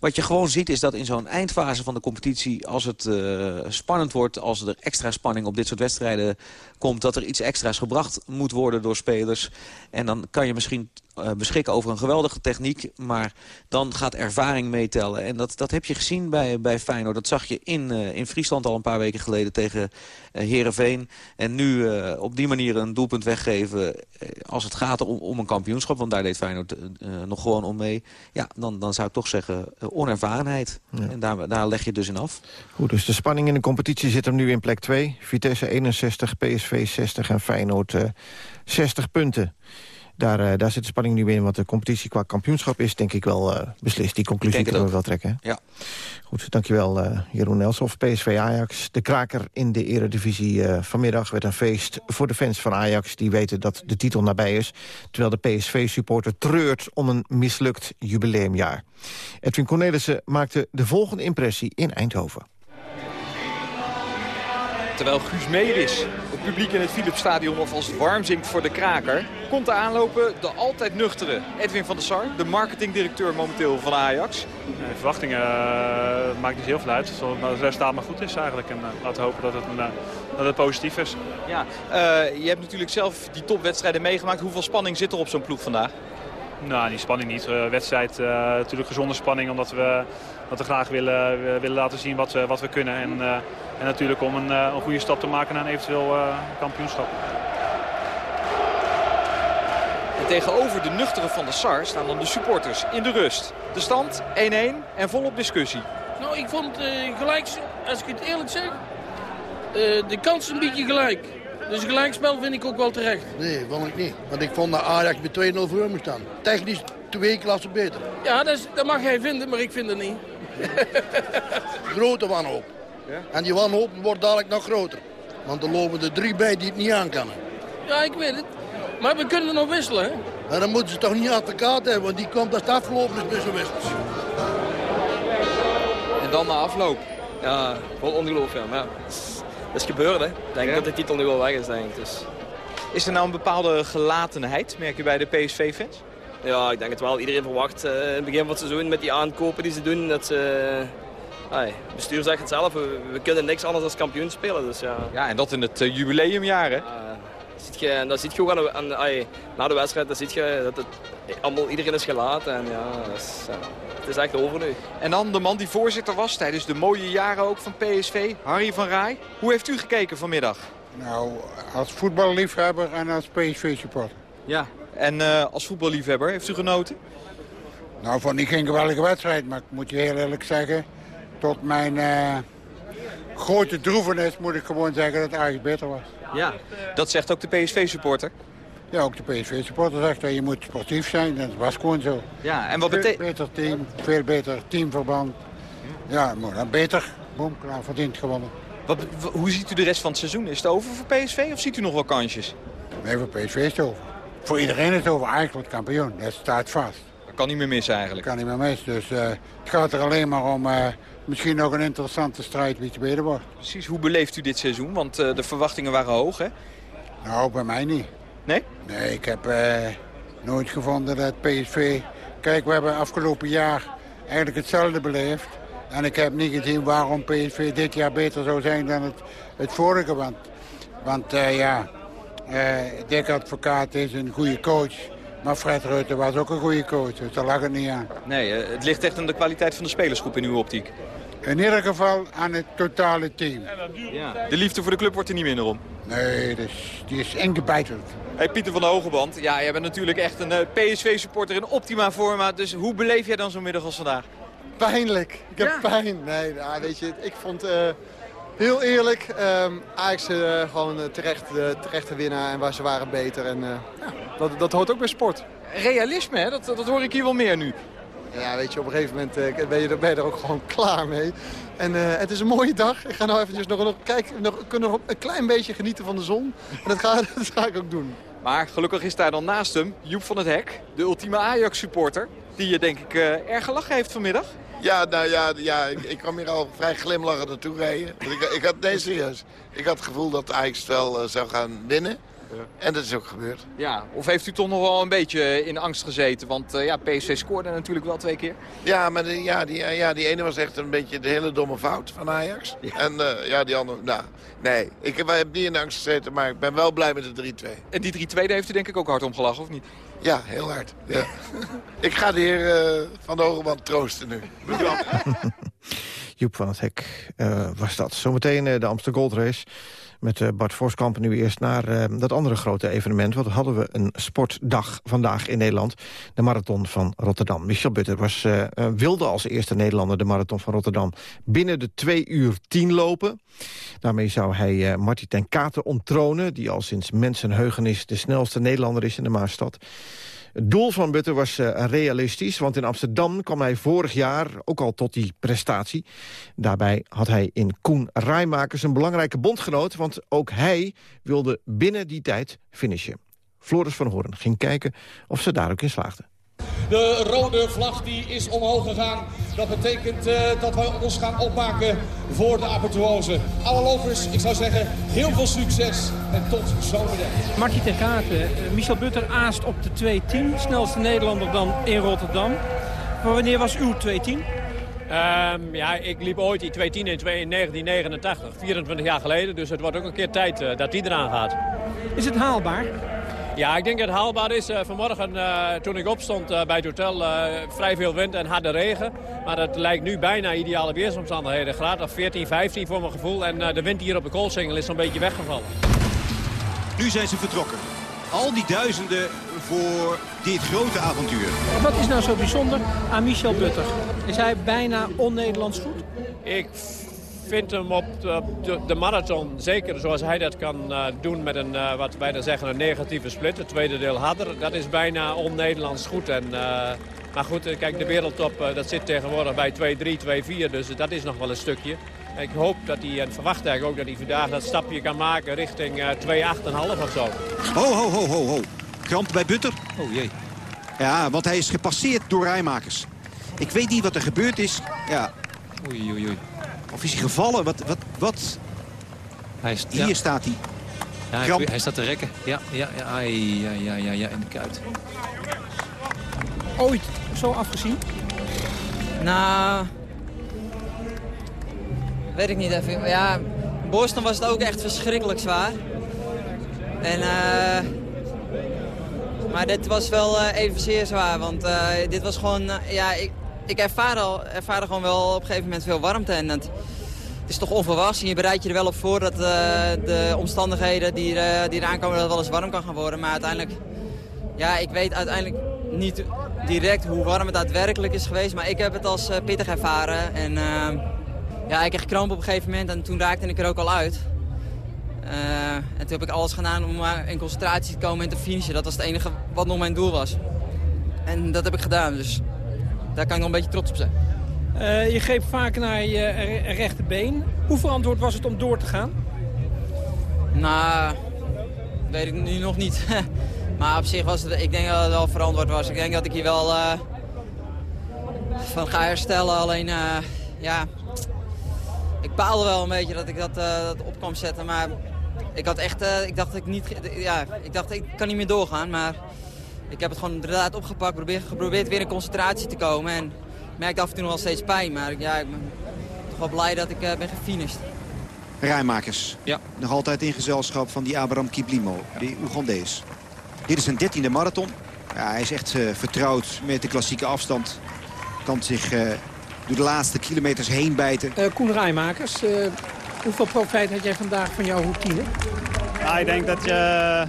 wat je gewoon ziet is dat in zo'n eindfase van de competitie... als het uh, spannend wordt, als er extra spanning op dit soort wedstrijden komt... dat er iets extra's gebracht moet worden door spelers. En dan kan je misschien beschikken over een geweldige techniek. Maar dan gaat ervaring meetellen. En dat, dat heb je gezien bij, bij Feyenoord. Dat zag je in, in Friesland al een paar weken geleden tegen Heerenveen. En nu op die manier een doelpunt weggeven als het gaat om een kampioenschap. Want daar deed Feyenoord nog gewoon om mee. Ja, dan, dan zou ik toch zeggen onervarenheid. Ja. En daar, daar leg je dus in af. Goed, dus de spanning in de competitie zit er nu in plek 2. Vitesse 61, PSV 60 en Feyenoord 60 punten. Daar, uh, daar zit de spanning nu in, want de competitie qua kampioenschap is denk ik wel uh, beslist. Die conclusie kunnen we wel trekken. Ja. Goed, dankjewel uh, Jeroen Elshoff. PSV Ajax, de kraker in de eredivisie vanmiddag werd een feest voor de fans van Ajax. Die weten dat de titel nabij is. Terwijl de PSV-supporter treurt om een mislukt jubileumjaar. Edwin Cornelissen maakte de volgende impressie in Eindhoven. Terwijl Guus Meeuwis het publiek in het Philipsstadion alvast warm zingt voor de kraker... komt er aanlopen de altijd nuchtere Edwin van der Sar, de marketingdirecteur momenteel van Ajax. De verwachtingen uh, maakt niet heel veel uit, zodat het resultaat maar goed is eigenlijk. En uh, laten we hopen dat het, uh, dat het positief is. Ja, je hebt natuurlijk zelf die topwedstrijden meegemaakt. Hoeveel spanning zit er op zo'n ploeg vandaag? Nou, die spanning niet. Wedstrijd, natuurlijk gezonde spanning, omdat we, dat we graag willen, we willen laten zien wat we, wat we kunnen. En, uh, en natuurlijk om een, een goede stap te maken naar een eventueel kampioenschap. En tegenover de nuchtere van de SAR staan dan de supporters in de rust. De stand 1-1 en volop discussie. Nou, ik vond gelijk, als ik het eerlijk zeg, de kans een beetje gelijk. Dus een gelijkspel vind ik ook wel terecht. Nee, vond ik niet. Want ik vond dat Ajax met 2-0 voor moest staan. Technisch twee klassen beter. Ja, dat, is, dat mag jij vinden, maar ik vind het niet. Grote wanhoop. Ja? En die wanhoop wordt dadelijk nog groter. Want er lopen er drie bij die het niet aan kunnen. Ja, ik weet het. Maar we kunnen nog wisselen, hè? En dan moeten ze toch niet advocaat hebben, want die komt als het afgelopen is met zo'n wissels. En dan na afloop. Ja, gewoon ongelooflijk, ja. Maar ja, dat is gebeurd, hè. Ik denk ja. dat de titel nu wel weg is, denk ik. Dus. Is er nou een bepaalde gelatenheid, merk je bij de PSV-fans? Ja, ik denk het wel. Iedereen verwacht uh, in het begin van het seizoen met die aankopen die ze doen. Dat ze, uh, het bestuur zegt het zelf, we, we, kunnen niks anders dan kampioen spelen. Dus, ja. ja, en dat in het uh, jubileumjaar, hè? ziet je, en dat ziet je ook aan, aan, na de wedstrijd. Dan ziet je dat het, allemaal, iedereen is gelaten. En, ja, dat is, het is echt over nu. En dan de man die voorzitter was tijdens de mooie jaren ook van PSV, Harry van Rij. Hoe heeft u gekeken vanmiddag? Nou, als voetballiefhebber en als PSV-supporter. Ja, en uh, als voetballiefhebber, heeft u genoten? Nou, vond ik geen geweldige wedstrijd, maar ik moet je heel eerlijk zeggen... tot mijn uh, grote droevenis moet ik gewoon zeggen dat het eigenlijk beter was. Ja, dat zegt ook de PSV-supporter. Ja, ook de PSV-supporter zegt dat je moet sportief zijn. Dat was gewoon zo. Ja, en wat betekent... beter team, veel beter teamverband. Ja, maar dan beter. Boom, klaar, verdiend gewonnen. Wat, hoe ziet u de rest van het seizoen? Is het over voor PSV of ziet u nog wel kansjes? Nee, voor PSV is het over. Voor iedereen is het over. Eigenlijk wordt kampioen. Dat staat vast. Dat kan niet meer missen eigenlijk. Dat kan niet meer missen. Dus uh, het gaat er alleen maar om... Uh, misschien nog een interessante strijd wie tweede wordt. Precies. Hoe beleeft u dit seizoen? Want uh, de verwachtingen waren hoog, hè? Nou, bij mij niet. Nee? Nee, ik heb nooit gevonden dat PSV... Kijk, we hebben afgelopen jaar eigenlijk hetzelfde beleefd. En ik heb niet gezien waarom PSV dit jaar beter zou zijn dan het, het vorige. Want, want ja, Dick Advocaat is een goede coach. Maar Fred Rutte was ook een goede coach, dus daar lag het niet aan. Nee, uh, het ligt echt aan de kwaliteit van de spelersgroep in uw optiek. In ieder geval aan het totale team. Ja. De liefde voor de club wordt er niet minder om. Nee, dus, die is ingebeiteld. Hey, Pieter van de Hogeband, ja, jij bent natuurlijk echt een PSV-supporter in optima forma. Dus hoe beleef jij dan zo'n middag als vandaag? Pijnlijk. Ik heb ja. pijn. Nee, nou, weet je, ik vond uh, heel eerlijk. Um, Ajax uh, gewoon uh, terecht, terecht de winnaar en waar ze waren beter. En ja, dat, dat hoort ook bij sport. Realisme, hè? Dat, dat hoor ik hier wel meer nu. Ja, weet je, op een gegeven moment ben, je, ben je er ook gewoon klaar mee. En het is een mooie dag. Ik ga nou eventjes nog, nog, kijken, nog, kunnen nog een klein beetje genieten van de zon. En dat ga, dat ga ik ook doen. Maar gelukkig is daar dan naast hem Joep van het Hek, de ultieme Ajax-supporter. Die je denk ik erg gelachen heeft vanmiddag. Ja, nou ja, ja ik, ik kwam hier al vrij glimlachend naartoe rijden. Ik, ik had, nee, serieus. Ik had het gevoel dat Ajax wel uh, zou gaan winnen. Ja. En dat is ook gebeurd. Ja, of heeft u toch nog wel een beetje in angst gezeten? Want uh, ja, PSV scoorde natuurlijk wel twee keer. Ja, maar de, ja, die, ja, die ene was echt een beetje de hele domme fout van Ajax. Ja. En uh, ja, die andere, nou, nee. Ik heb, heb niet in angst gezeten, maar ik ben wel blij met de 3-2. En die 3-2, daar heeft u denk ik ook hard om gelachen, of niet? Ja, heel hard. Ja. ik ga de heer uh, Van de Hogeband troosten nu. Joep van het Hek uh, was dat. Zometeen uh, de Amsterdam Gold Race met uh, Bart Voskamp. Nu eerst naar dat andere grote evenement. Want hadden we een sportdag vandaag in Nederland. De Marathon van Rotterdam. Michel Butter was, wilde als eerste Nederlander de Marathon van Rotterdam... binnen de 2 uur 10 lopen. Daarmee zou hij Marty ten Katen onttronen... die al sinds mensenheugenis de snelste Nederlander is in de Maastad. Het doel van Butter was uh, realistisch, want in Amsterdam kwam hij vorig jaar ook al tot die prestatie. Daarbij had hij in Koen Rijmakers een belangrijke bondgenoot, want ook hij wilde binnen die tijd finishen. Floris van Hoorn ging kijken of ze daar ook in slaagden. De rode vlag die is omhoog gegaan. Dat betekent uh, dat wij ons gaan opmaken voor de apertuose. Alle lopers, ik zou zeggen, heel veel succes en tot zometeen. Marty ten Katen, uh, Michel Butter aast op de 2.10. Snelste Nederlander dan in Rotterdam. Maar wanneer was uw 2.10? Um, ja, ik liep ooit die 2.10 in 1989, 24 jaar geleden. Dus het wordt ook een keer tijd uh, dat die eraan gaat. Is het haalbaar? Ja, ik denk dat het haalbaar is. Uh, vanmorgen uh, toen ik opstond uh, bij het hotel, vrij veel wind en harde regen. Maar het lijkt nu bijna ideale weersomstandigheden. Graad of 14, 15 voor mijn gevoel. En de wind hier op de koolsingel is zo'n beetje weggevallen. Nu zijn ze vertrokken. Al die duizenden voor dit grote avontuur. Wat is nou zo bijzonder aan Michel Butter? Is hij bijna on-Nederlands goed? Ik vind hem op de, de, de, marathon, zeker zoals hij dat kan uh, doen met een, uh, wat wij dan zeggen, een negatieve split. Het tweede deel harder, dat is bijna on-Nederlands goed. En, uh, maar goed, kijk, de wereldtop dat zit tegenwoordig bij 2-3, 2-4, dus dat is nog wel een stukje. Ik hoop dat hij, en verwacht eigenlijk ook dat hij vandaag dat stapje kan maken richting 2,8,5 of zo. Ho, ho, ho, ho, ho. Kramp bij Butter? Oh jee. Ja, want hij is gepasseerd door rijmakers. Ik weet niet wat er gebeurd is. Ja. Oei, oei, oei. Of is hij gevallen? Wat? wat, wat? Hij is, Hier ja. staat hij. Ja, hij, hij staat te rekken. Ja, ja, ja, ai, ja, ja, ja, ja, in de kuit. Ooit zo afgezien? Nou, weet ik niet even. Ja, Boston was het ook echt verschrikkelijk zwaar. En, eh maar dit was wel eh, even zeer zwaar, want eh, dit was gewoon, eh, ja, ik, ik ervaar al, ervaarde gewoon wel op een gegeven moment veel warmte. En het, is toch onverwachts en je bereidt je er wel op voor dat eh, de omstandigheden die, er- die eraan komen, dat het wel eens warm kan gaan worden. Maar uiteindelijk, ja, ik weet uiteindelijk niet direct hoe warm het daadwerkelijk is geweest. Maar ik heb het als eh, pittig ervaren. En eh, ja, ik kreeg kramp op een gegeven moment en toen raakte ik er ook al uit. Eh, en toen heb ik alles gedaan om in concentratie te komen en te finishen. Dat was het enige wat nog mijn doel was. En dat heb ik gedaan, dus daar kan ik nog een beetje trots op zijn. Eh, je greep vaak naar je re- rechterbeen. Hoe verantwoord was het om door te gaan? Nou, weet ik nu nog niet. maar op zich was het, ik denk dat het wel verantwoord was. Ik denk dat ik hier wel eh, van ga herstellen. Alleen, eh, ja, ik baalde wel een beetje dat ik dat, eh, dat op kwam zetten. Maar ik had echt, eh, ik dacht ik niet, ja, ik dacht ik kan niet meer doorgaan. Maar ik heb het gewoon inderdaad opgepakt, probeer, geprobeerd weer in concentratie te komen. En ik merkte af en toe nog wel steeds pijn. Maar ja, ik ben toch wel blij dat ik eh, ben gefinished. Rijmakers. Ja. Nog altijd in gezelschap van die Abraham Kiplimo, die Oegandees. Dit is zijn dertiende marathon. Ja, hij is echt eh, vertrouwd met de klassieke afstand. Kan zich eh, door de laatste kilometers heen bijten. Eh, Koen Rijmakers, eh, hoeveel profijt had jij vandaag van jouw routine? Ja, ik denk dat je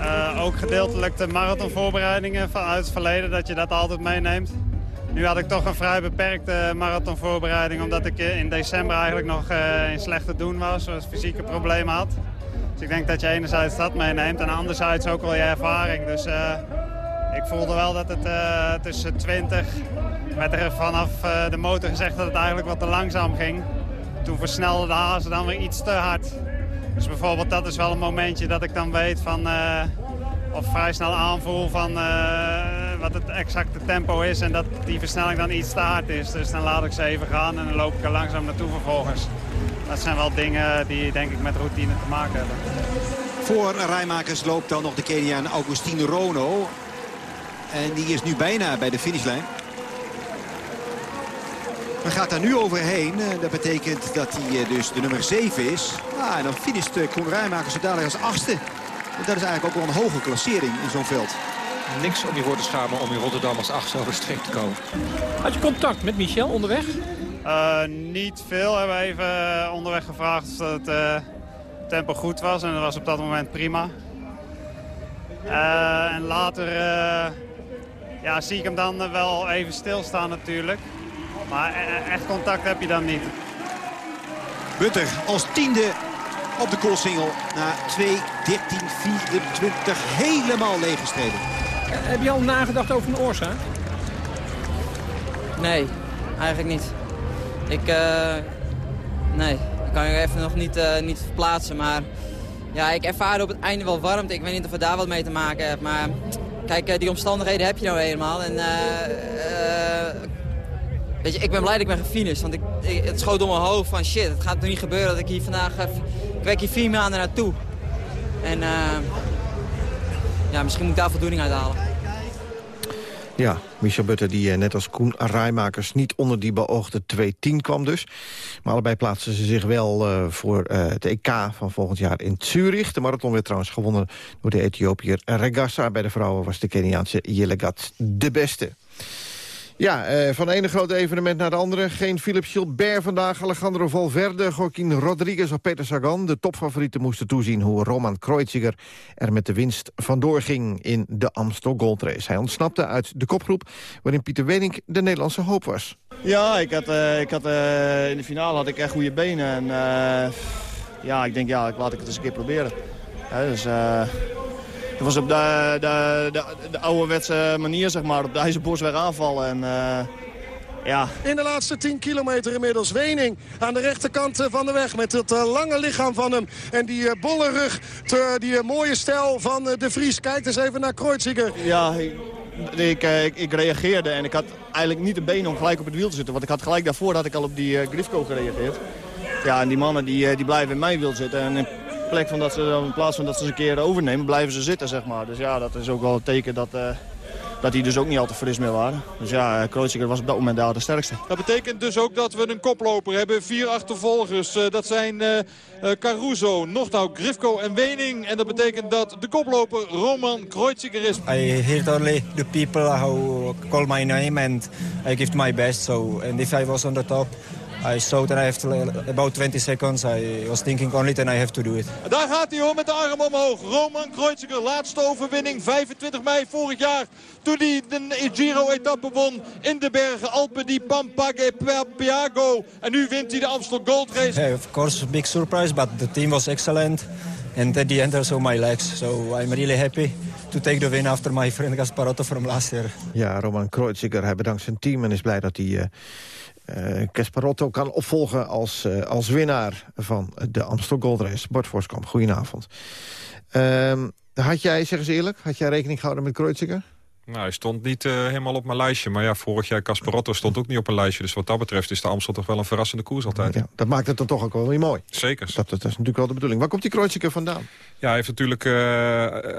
eh, ook gedeeltelijk de marathonvoorbereidingen vanuit het verleden, dat je dat altijd meeneemt. Nu had ik toch een vrij beperkte marathonvoorbereiding, omdat ik eh, in december eigenlijk nog eh, in slechte doen was, zoals fysieke problemen had. Dus ik denk dat je enerzijds dat meeneemt en anderzijds ook wel je ervaring. Dus ik voelde wel dat het eh, tussen 20 werd er vanaf de motor gezegd dat het eigenlijk wat te langzaam ging. Toen versnelde de hazen dan weer iets te hard. Dus bijvoorbeeld dat is wel een momentje dat ik dan weet van... eh, of vrij snel aanvoel van eh, wat het exacte tempo is... en dat die versnelling dan iets te hard is. Dus dan laat ik ze even gaan en dan loop ik er langzaam naartoe vervolgens. Dat zijn wel dingen die denk ik met routine te maken hebben. Voor Rijmakers loopt dan nog de Keniaan Augustine Rono. En die is nu bijna bij de finishlijn. Maar gaat daar nu overheen. Eh, Dat betekent dat hij eh, dus de nummer 7 is. Ah, en dan finisht eh, Koen Rijmakers er dadelijk als achtste. Dat is eigenlijk ook wel een hoge klassering in zo'n veld. Niks om je voor te schamen om in Rotterdam als achtste over de streep te komen. Had je contact met Michel onderweg? Eh, niet veel. We hebben even eh, onderweg gevraagd of het eh, tempo goed was. En dat was op dat moment prima. Eh, en later eh, ja, zie ik hem dan wel even stilstaan natuurlijk. Maar e- echt contact heb je dan niet. Butter als tiende op de koolsingel. Na 2, 13, 24 helemaal leeggestreden. Heb je al nagedacht over een oorzaak? Nee, eigenlijk niet. Ik, eh, nee, ik kan je even nog niet, eh, niet verplaatsen, maar ja, ik ervaarde op het einde wel warmte. Ik weet niet of het daar wat mee te maken heeft, maar kijk, eh, die omstandigheden heb je nou eenmaal. En, eh, eh, weet je, ik ben blij dat ik ben gefinished, want ik, het schoot door mijn hoofd van shit, het gaat niet gebeuren dat ik hier vandaag, eh, ik werk hier vier maanden naartoe. En eh, ja, misschien moet ik daar voldoening uit halen. Ja, Michel Butter die eh, net als Koen Rijmakers niet onder die beoogde 2.10 kwam dus. Maar allebei plaatsen ze zich wel voor het EK van volgend jaar in Zurich. De marathon werd trouwens gewonnen door de Ethiopiër Regassa. Bij de vrouwen was de Keniaanse Yelegat de beste. Ja, eh, van de ene grote evenement naar de andere. Geen Philippe Gilbert vandaag, Alejandro Valverde, Joaquin Rodriguez of Peter Sagan. De topfavorieten moesten toezien hoe Roman Kreuziger er met de winst vandoor ging in de Amstel Gold Race. Hij ontsnapte uit de kopgroep waarin Pieter Wenink de Nederlandse hoop was. Ja, ik had, eh, ik had, eh, in de finale had ik echt goede benen. En ja, ik denk, ja, laat ik het eens een keer proberen. Hè, dus, het was op de, de, de, de ouderwetse manier, zeg maar, op de IJzerbosweg aanvallen. En, eh, ja. In de laatste 10 kilometer inmiddels. Wening aan de rechterkant eh, van de weg met het eh, lange lichaam van hem. En die bolle rug, te- die mooie stijl van De Vries. Kijk eens even naar Kreuziger. Ja, ik, ik, ik, ik reageerde en ik had eigenlijk niet de benen om gelijk op het wiel te zitten. Want ik had gelijk daarvoor had ik al op die Grifko gereageerd. Ja, en die mannen die, die blijven in mijn wiel zitten. En plek van dat ze dan in plaats van dat ze een keer overnemen, blijven ze zitten, zeg maar. Dus ja, dat is ook wel een teken dat, uh, dat die dus ook niet al te fris meer waren. Dus ja, Kreuziger was op dat moment daar de sterkste. Dat betekent dus ook dat we een koploper hebben. Vier achtervolgers. Uh, dat zijn uh, Caruso, Nochtau, Grifko en Wening. En dat betekent dat de koploper Roman Kreuziger is. I heard only the people who call my name and I give my best. So, and if I was on the top... I saw that I have to, about 20 seconds. I was thinking only then I have to do it. Daar gaat hij hoor met de arm omhoog. Roman Kreuziger, laatste overwinning 25 mei vorig jaar. Toen hij de Giro-etappe won in de bergen Alpen di Pampage Piago. En nu wint hij de Amstel Gold Race. Yeah, of course, big surprise, but the team was excellent. And at the end also my legs. So I'm really happy to take the win after my friend Gasparotto from last year. Ja, Roman Kreuziger, hij bedankt zijn team en is blij dat hij... Uh Casparotto kan opvolgen als, uh, als winnaar van de Amstel Gold Race. Bart goedenavond. Uh, had jij, zeg eens eerlijk, had jij rekening gehouden met Kreuziger? Nou, hij stond niet uh, helemaal op mijn lijstje. Maar ja, vorig jaar Casparotto stond ook niet op een lijstje. Dus wat dat betreft is de Amstel toch wel een verrassende koers altijd. Ja, dat maakt het dan toch ook wel weer mooi. Zeker. Dat, dat, is natuurlijk wel de bedoeling. Waar komt die Kreuziger vandaan? Ja, hij heeft natuurlijk, uh,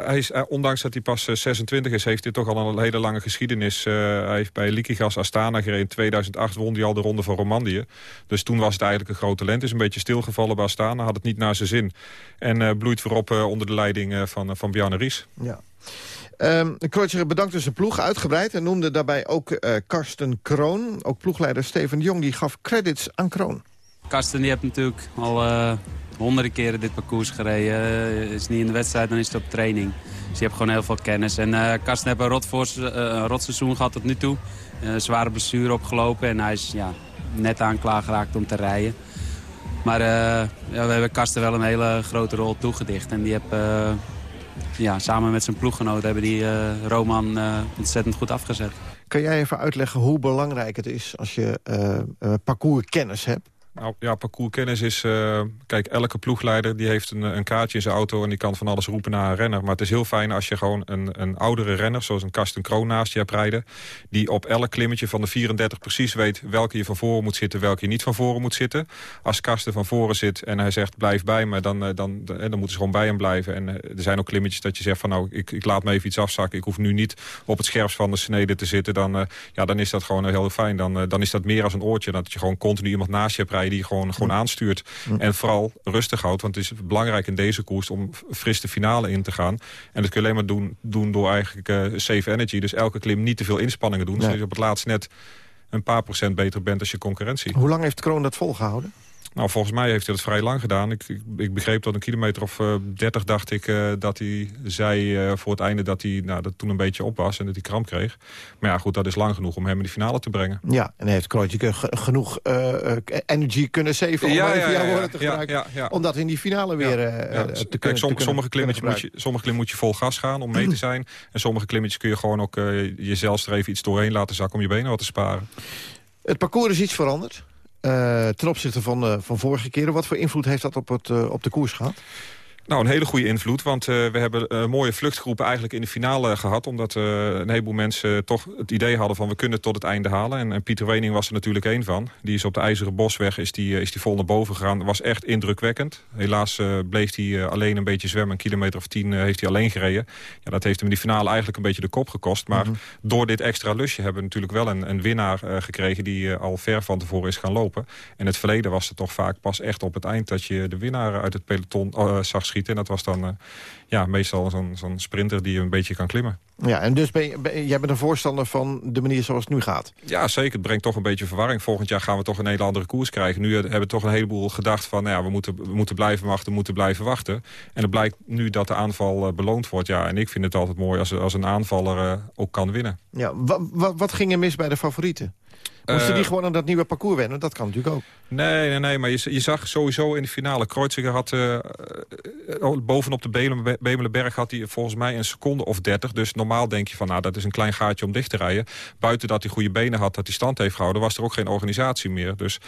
hij is, uh, ondanks dat hij pas 26 is... heeft hij toch al een hele lange geschiedenis. hij heeft bij Liquigas Astana gereden. In 2008 won hij al de ronde van Romandie. Dus toen was het eigenlijk een groot talent. Is een beetje stilgevallen bij Astana. Had het niet naar zijn zin. En bloeit voorop onder de leiding van, van Bjarne Ries. Ja. Um, Kreuziger bedankte zijn ploeg uitgebreid... en noemde daarbij ook uh, Karsten Kroon. Ook ploegleider Steven Jong die gaf credits aan Kroon. Karsten die heeft natuurlijk al uh, honderden keren dit parcours gereden. Uh, is niet in de wedstrijd, dan is het op training. Dus je hebt gewoon heel veel kennis. En uh, Karsten heeft een rot, seizoen gehad tot nu toe. zware blessure opgelopen en hij is ja, net aan klaar geraakt om te rijden. Maar ja, we hebben Karsten wel een hele grote rol toegedicht. En die heeft ja, samen met zijn ploeggenoot hebben die uh, Roman uh, ontzettend goed afgezet. Kan jij even uitleggen hoe belangrijk het is als je uh, parcourskennis hebt? Nou, ja, parcourskennis is... Uh, kijk, elke ploegleider die heeft een, een, kaartje in zijn auto... en die kan van alles roepen naar een renner. Maar het is heel fijn als je gewoon een, een oudere renner... zoals een Karsten Kroon naast je hebt rijden... die op elk klimmetje van de 34 precies weet... welke je van voren moet zitten, welke je niet van voren moet zitten. Als Karsten van voren zit en hij zegt blijf bij me... dan, dan, dan, dan moeten ze gewoon bij hem blijven. En er zijn ook klimmetjes dat je zegt van... nou, ik, ik laat me even iets afzakken. Ik hoef nu niet op het scherpst van de snede te zitten. Dan, ja, dan is dat gewoon heel fijn. Dan, dan is dat meer als een oortje. Dat je gewoon continu iemand naast je hebt rijden die gewoon, gewoon aanstuurt. En vooral rustig houdt. Want het is belangrijk in deze koers om fris de finale in te gaan. En dat kun je alleen maar doen, doen door eigenlijk uh, save energy. Dus elke klim niet te veel inspanningen doen. Nee. Zodat je op het laatst net een paar procent beter bent als je concurrentie. Hoe lang heeft Kroon dat volgehouden? Nou, volgens mij heeft hij dat vrij lang gedaan. Ik, ik, ik begreep dat een kilometer of uh, 30 dacht ik uh, dat hij zei uh, voor het einde dat hij nou, dat toen een beetje op was en dat hij kramp kreeg. Maar ja, goed, dat is lang genoeg om hem in de finale te brengen. Ja, en heeft Krootje genoeg energy kunnen saven om ja, ja, woorden te gebruiken. Ja, ja, om dat in die finale weer te kunnen, sommige, klimmetjes moet je, sommige klimmen moet je vol gas gaan om mee te zijn. En sommige klimmetjes kun je gewoon ook jezelf er even iets doorheen laten zakken om je benen wat te sparen. Het parcours is iets veranderd. Uh, ten opzichte van, uh, van vorige keren. Wat voor invloed heeft dat op, het, uh, op de koers gehad? Nou, een hele goede invloed, want uh, we hebben uh, mooie vluchtgroepen eigenlijk in de finale gehad. Omdat uh, een heleboel mensen toch het idee hadden van we kunnen tot het einde halen. En, en Pieter Wening was er natuurlijk één van. Die is op de IJzeren Bosweg is die, is die vol naar boven gegaan. Dat was echt indrukwekkend. Helaas bleef hij alleen een beetje zwemmen. Een kilometer of tien heeft hij alleen gereden. Ja, dat heeft hem in die finale eigenlijk een beetje de kop gekost. Maar mm -hmm. door dit extra lusje hebben we natuurlijk wel een, een winnaar gekregen... die al ver van tevoren is gaan lopen. In het verleden was het toch vaak pas echt op het eind... dat je de winnaar uit het peloton zag schieten. En dat was dan uh, ja, meestal zo'n zo'n sprinter die een beetje kan klimmen. Ja, en dus ben je, ben, jij bent een voorstander van de manier zoals het nu gaat? Ja, zeker. Het brengt toch een beetje verwarring. Volgend jaar gaan we toch een hele andere koers krijgen. Nu hebben we toch een heleboel gedacht van... Nou ja, we, moeten, we moeten blijven wachten, we moeten blijven wachten. En het blijkt nu dat de aanval uh, beloond wordt. Ja, en ik vind het altijd mooi als, als een aanvaller uh, ook kan winnen. Ja, wat, wat ging er mis bij de favorieten? Moesten die gewoon aan dat nieuwe parcours wennen? Dat kan natuurlijk ook. Nee, nee, nee maar je, je zag sowieso in de finale... Kreuziger had uh, bovenop de Bemelenberg had hij volgens mij een seconde of 30. Dus normaal denk je van, nou, dat is een klein gaatje om dicht te rijden. Buiten dat hij goede benen had, dat hij stand heeft gehouden... was er ook geen organisatie meer. Dus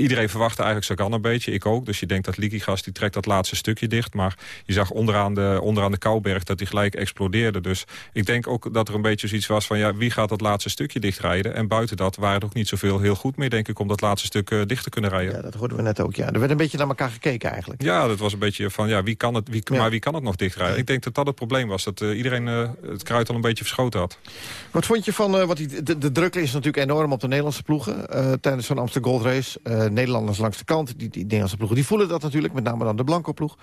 iedereen verwachtte eigenlijk Sagan een beetje. Ik ook. Dus je denkt dat Likigas die trekt dat laatste stukje dicht. Maar je zag onderaan de, onderaan de Kouberg dat hij gelijk explodeerde. Dus ik denk ook dat er een beetje zoiets was van... ja, wie gaat dat laatste stukje dichtrijden? En buiten dat waren er ook niet zoveel heel goed meer, denk ik... om dat laatste stuk uh, dicht te kunnen rijden. Ja, dat hoorden we net ook. Ja. Er werd een beetje naar elkaar gekeken eigenlijk. Ja, dat was een beetje van, ja, wie kan het, wie, maar wie kan het nog dichtrijden? Ik denk dat dat het probleem was. Dat uh, iedereen uh, het kruid al een beetje verschoten had. Wat vond je van, wat die, de, de druk is natuurlijk enorm op de Nederlandse ploegen... tijdens zo'n Amsterdam Gold Race. Nederlanders langs de kant, die, die Nederlandse ploegen, die voelen dat natuurlijk. Met name dan de Blanco ploeg.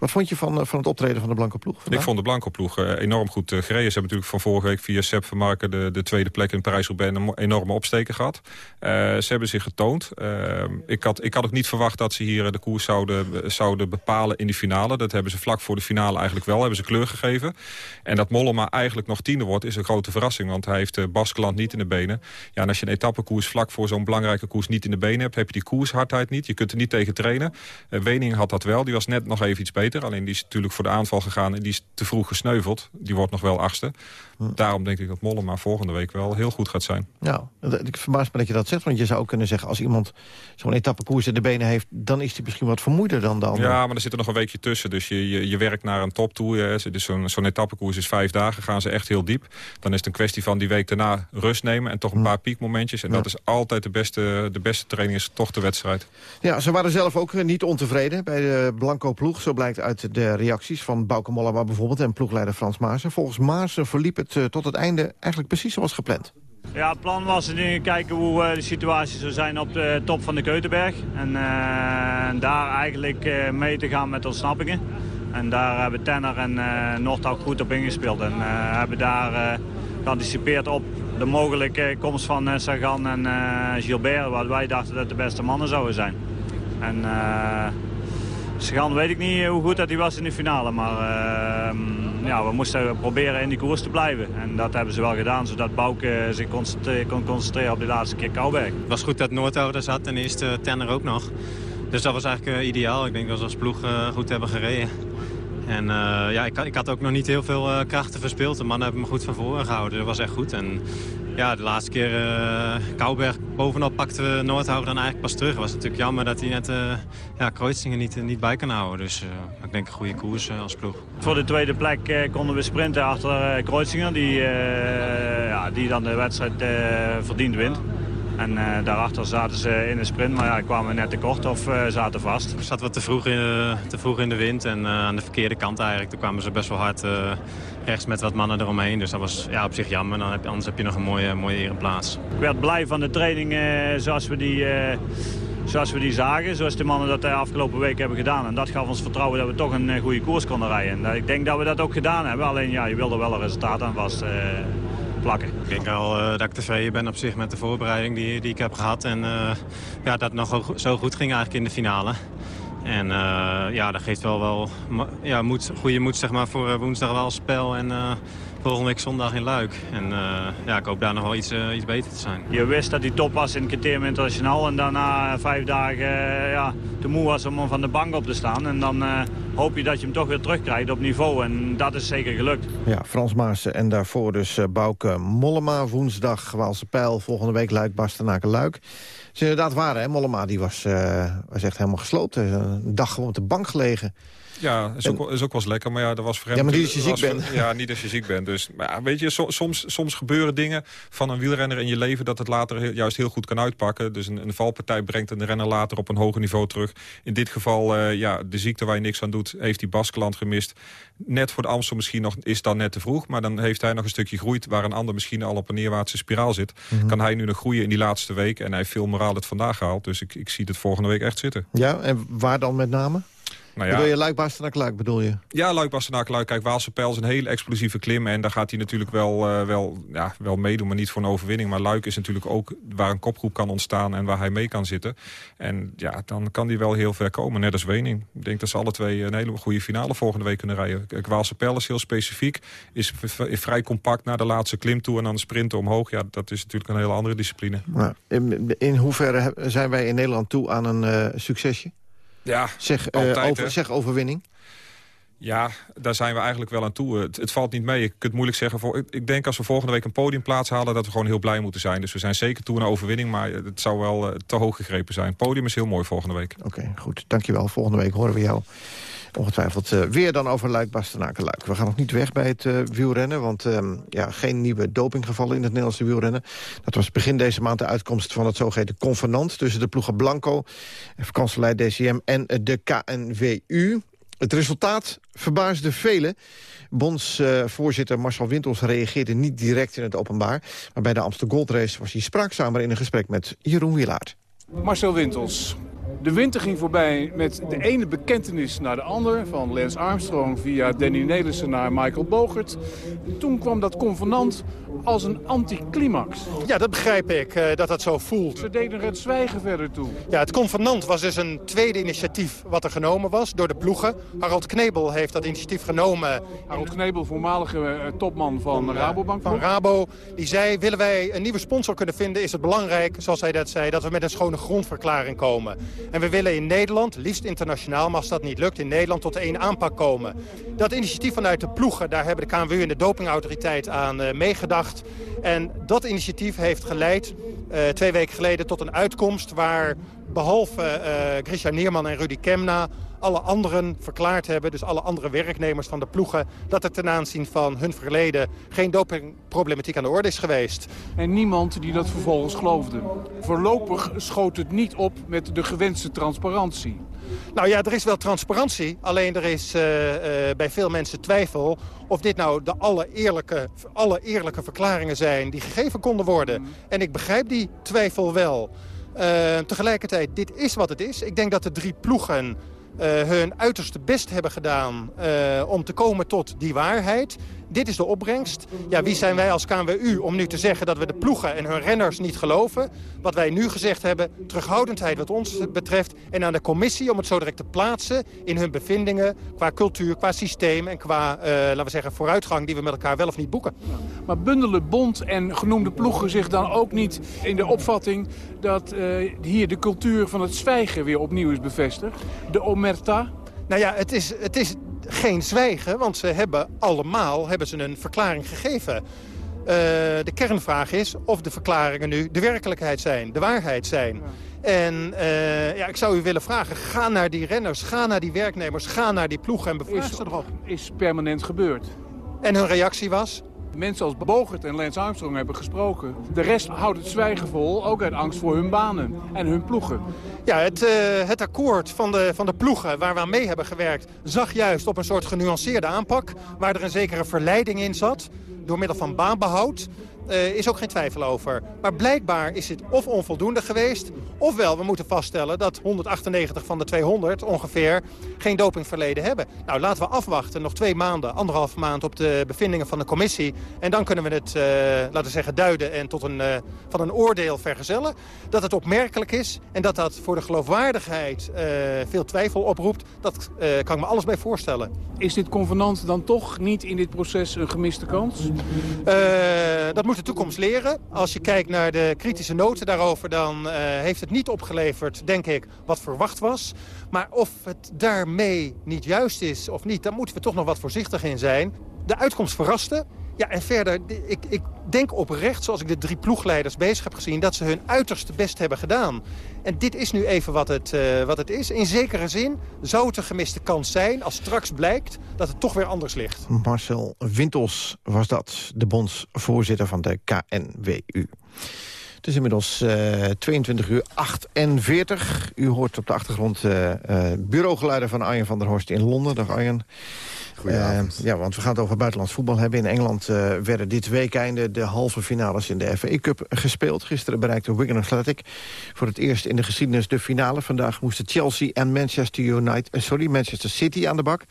Wat vond je van, eh, van het optreden van de Blanco ploeg? Ik vond de Blanco ploeg uh, enorm goed gereden. Ze hebben natuurlijk van vorige week via Sepp van Marken... de, de tweede plek in Parijs-Roubaix een enorme opsteken gehad. Ze hebben zich getoond. ik, had, ik had ook niet verwacht dat ze hier de koers zouden, zouden bepalen in de finale. Dat hebben ze vlak voor de finale eigenlijk wel. Hebben ze kleur gegeven. En dat Mollema eigenlijk nog tiende wordt is een grote verrassing. Want hij heeft Baskeland niet in de benen. Ja, en als je een etappekoers vlak voor zo'n belangrijke koers niet in de benen hebt... heb je die koershardheid niet. Je kunt er niet tegen trainen. Wening had dat wel. Die was net nog even iets beter. Alleen die is natuurlijk voor de aanval gegaan en die is te vroeg gesneuveld. Die wordt nog wel achtste. Daarom denk ik dat Mollema volgende week wel heel goed gaat zijn. Ja, ik verbaas me dat je dat zegt. Want je zou ook kunnen zeggen, als iemand zo'n etappekoers in de benen heeft... dan is hij misschien wat vermoeider dan de andere. Ja, maar er zit er nog een weekje tussen. Dus je, je, je werkt naar een top toe. Dus zo'n zo'n etappekoers is vijf dagen, gaan ze echt heel diep. Dan is het een kwestie van die week daarna rust nemen... en toch een paar piekmomentjes. En dat is altijd de beste, de beste training, toch de wedstrijd. Ja, ze waren zelf ook niet ontevreden bij de Blanco ploeg. Zo blijkt uit de reacties van Bauke Mollema bijvoorbeeld... en ploegleider Frans Maassen. Volgens Maassen verliep het uh, tot het einde eigenlijk precies zoals gepland. Ja, het plan was nu kijken hoe uh, de situatie zou zijn op de top van de Keutenberg. En uh, daar eigenlijk mee te gaan met ontsnappingen. En daar hebben Tenner en uh, ook goed op ingespeeld. En hebben daar geanticipeerd op de mogelijke komst van Sagan en Gilbert... waar wij dachten dat de beste mannen zouden zijn. En Sagan weet ik niet hoe goed dat hij was in de finale. Maar uh, ja, we moesten proberen in die koers te blijven. En dat hebben ze wel gedaan, zodat Bouke zich kon concentreren op die laatste keer Kouwberg. Het was goed dat Noordhouden er zat en eerste tenner ook nog. Dus dat was eigenlijk ideaal. Ik denk dat we als ploeg goed hebben gereden. En uh, ja, ik, ik, had ook nog niet heel veel krachten verspeeld. De mannen hebben me goed van voren gehouden. Dat was echt goed. En ja, de laatste keer uh, Kouwberg bovenop pakte we dan eigenlijk pas terug. Het was natuurlijk jammer dat hij net uh, ja, niet, niet bij kan houden. Dus uh, ik denk een goede koers als ploeg. Voor de tweede plek konden we sprinten achter Kreutzingen. Die, ja, die dan de wedstrijd verdiend wint. En uh, daarachter zaten ze in de sprint, maar ja, kwamen net te kort of uh, zaten vast. We zaten wat te vroeg in, te vroeg in de wind en aan de verkeerde kant eigenlijk. Toen kwamen ze best wel hard rechts met wat mannen eromheen. Dus dat was ja, op zich jammer. Dan heb, anders heb je nog een mooie, mooie ereplaats. Ik werd blij van de training zoals we die zoals we die zagen. Zoals de mannen dat de afgelopen week hebben gedaan. En dat gaf ons vertrouwen dat we toch een goede koers konden rijden. En ik denk dat we dat ook gedaan hebben. Alleen ja, je wilde wel een resultaat aan vast plakken. Ik denk al uh, dat ik tevreden ben op zich met de voorbereiding die, die ik heb gehad. En uh, ja, dat het nog zo goed ging eigenlijk in de finale. En uh, ja, dat geeft wel, wel ja, moed, goede moed zeg maar, voor woensdag wel spel en volgende week zondag in Luik. En uh, ja, ik hoop daar nog wel iets, uh, iets beter te zijn. Je wist dat hij top was in het criterium internationaal. En daarna vijf dagen uh, ja, te moe was om van de bank op te staan. En dan hoop je dat je hem toch weer terugkrijgt op niveau. En dat is zeker gelukt. Ja, Frans Maassen en daarvoor dus Bouke Mollema. Woensdag Waalse Pijl, volgende week Luik, Bastenaken, Luik. Ze inderdaad waren, hè? Mollema die was, was echt helemaal gesloopt. Een dag gewoon op de bank gelegen. Ja, is, ook, is ook wel eens lekker. Maar ja, dat was voor hem... Ja, maar niet als je ziek bent. Ja, niet als je ziek bent. Dus, maar ja, weet je, soms, soms gebeuren dingen van een wielrenner in je leven... dat het later juist heel goed kan uitpakken. Dus een, een valpartij brengt een renner later op een hoger niveau terug. In dit geval, uh, ja, de ziekte waar je niks aan doet... heeft die Baskeland gemist. Net voor de Amstel misschien nog is dan net te vroeg. Maar dan heeft hij nog een stukje groeit... waar een ander misschien al op een neerwaartse spiraal zit. Mhm. Kan hij nu nog groeien in die laatste week. En hij heeft veel moraal het vandaag gehaald. Dus ik, ik zie het volgende week echt zitten. Ja, en waar dan met name? Nou ja. Bedoel je Luik, naar Luik, bedoel je? Ja, Luik, naar Luik. Kijk, Waalse Pijl is een hele explosieve klim. En daar gaat hij natuurlijk wel, uh, wel, ja, wel meedoen, maar niet voor een overwinning. Maar Luik is natuurlijk ook waar een kopgroep kan ontstaan en waar hij mee kan zitten. En ja, dan kan hij wel heel ver komen, net als Wening. Ik denk dat ze alle twee een hele goede finale volgende week kunnen rijden. Waalse Pijl is heel specifiek. Is vrij compact naar de laatste klim toe en dan sprinten omhoog. Ja, dat is natuurlijk een hele andere discipline. in, in hoeverre zijn wij in Nederland toe aan een uh, succesje? Ja, zeg, uh, over, zeg overwinning. Ja, daar zijn we eigenlijk wel aan toe. Het, valt niet mee. Ik kan het moeilijk zeggen. Voor, ik, ik, denk als we volgende week een podiumplaats halen... dat we gewoon heel blij moeten zijn. Dus we zijn zeker toe naar overwinning. Maar het zou wel uh, te hoog gegrepen zijn. Het podium is heel mooi volgende week. Oké, goed. Dankjewel. Volgende week horen we jou ongetwijfeld uh, weer dan over Luik, Bastenaken, Luik. We gaan nog niet weg bij het uh, wielrennen, want uh, ja, geen nieuwe dopinggevallen in het Nederlandse wielrennen. Dat was begin deze maand de uitkomst van het zogeheten convenant tussen de ploegen Blanco, vakantieleid DCM en de KNWU. Het resultaat verbaasde velen. Bondsvoorzitter uh, Marcel Wintels reageerde niet direct in het openbaar. Maar bij de Amsterdam Gold Race was hij spraakzamer in een gesprek met Jeroen Wielaert. Marcel Wintels, de winter ging voorbij met de ene bekentenis naar de andere. Van Lance Armstrong via Danny Nelissen naar Michael Bogert. Toen kwam dat convenant als een anticlimax. Ja, dat begrijp ik, uh, dat dat zo voelt. Ze deden er het zwijgen verder toe. Ja, het convenant was dus een tweede initiatief wat er genomen was door de ploegen. Harold Knebel heeft dat initiatief genomen. Harold Knebel, voormalige uh, topman van, van Rabobank. Van Rabo. Die zei, willen wij een nieuwe sponsor kunnen vinden... is het belangrijk, zoals hij dat zei, dat we met een schone grondverklaring komen. En we willen in Nederland, liefst internationaal, maar als dat niet lukt... in Nederland tot één aanpak komen. Dat initiatief vanuit de ploegen, daar hebben de KNWU en de dopingautoriteit aan uh, meegedacht. En dat initiatief heeft geleid, uh, twee weken geleden, tot een uitkomst... waar behalve uh, Grisha Nierman en Rudy Kemna alle anderen verklaard hebben, dus alle andere werknemers van de ploegen... dat er ten aanzien van hun verleden geen dopingproblematiek aan de orde is geweest. En niemand die dat vervolgens geloofde. Voorlopig schoot het niet op met de gewenste transparantie. Nou ja, er is wel transparantie. Alleen er is uh, uh, bij veel mensen twijfel of dit nou de alle eerlijke, alle eerlijke verklaringen zijn die gegeven konden worden. Mm. En ik begrijp die twijfel wel. Uh, tegelijkertijd, dit is wat het is. Ik denk dat de drie ploegen uh, hun uiterste best hebben gedaan uh, om te komen tot die waarheid. Dit is de opbrengst. Ja, wie zijn wij als KNWU om nu te zeggen dat we de ploegen en hun renners niet geloven? Wat wij nu gezegd hebben, terughoudendheid wat ons betreft. En aan de commissie om het zo direct te plaatsen in hun bevindingen... qua cultuur, qua systeem en qua, uh, laten we zeggen, vooruitgang... die we met elkaar wel of niet boeken. Maar bundelen bond en genoemde ploegen zich dan ook niet in de opvatting... dat uh, hier de cultuur van het zwijgen weer opnieuw is bevestigd? De omerta? Nou ja, het is, het is geen zwijgen, want ze hebben allemaal hebben ze een verklaring gegeven. Uh, de kernvraag is of de verklaringen nu de werkelijkheid zijn, de waarheid zijn. Ja. En uh, ja, ik zou u willen vragen, ga naar die renners, ga naar die werknemers, ga naar die ploegen en bevraag ze erop. Is permanent gebeurd. En hun reactie was? Mensen als Bogert en Lance Armstrong hebben gesproken. De rest houdt het zwijgen vol, ook uit angst voor hun banen en hun ploegen. Ja, het, uh, het akkoord van de, van de ploegen waar we aan mee hebben gewerkt... zag juist op een soort genuanceerde aanpak... waar er een zekere verleiding in zat door middel van baanbehoud... Uh, is ook geen twijfel over. Maar blijkbaar is het of onvoldoende geweest... ofwel we moeten vaststellen dat 198 van de 200 ongeveer geen dopingverleden hebben. Nou, laten we afwachten. Nog twee maanden, anderhalf maand op de bevindingen van de commissie. En dan kunnen we het, uh, laten we zeggen, duiden en tot een, uh, van een oordeel vergezellen. Dat het opmerkelijk is en dat dat voor de geloofwaardigheid veel twijfel oproept... dat kan ik me alles bij voorstellen. Is dit convenant dan toch niet in dit proces een gemiste kans? dat moet de toekomst leren. Als je kijkt naar de kritische noten daarover... dan uh, heeft het niet opgeleverd, denk ik, wat verwacht was. Maar of het daarmee niet juist is of niet... daar moeten we toch nog wat voorzichtig in zijn. De uitkomst verraste. Ja, en verder, ik, ik denk oprecht, zoals ik de drie ploegleiders bezig heb gezien... dat ze hun uiterste best hebben gedaan. En dit is nu even wat het, uh, wat het is. In zekere zin zou het een gemiste kans zijn... als straks blijkt dat het toch weer anders ligt. Marcel Wintels was dat, de bondsvoorzitter van de KNWU. Het is inmiddels uh, 22 uur 48. U hoort op de achtergrond uh, bureaugeluiden van Arjen van der Horst in Londen. Dag Arjen. Uh, ja, want we gaan het over buitenlands voetbal hebben. In Engeland uh, werden dit weekende de halve finales in de FA Cup gespeeld. Gisteren bereikte Wigan Athletic voor het eerst in de geschiedenis de finale. Vandaag moesten Chelsea en Manchester United, uh, sorry, Manchester City aan de bak.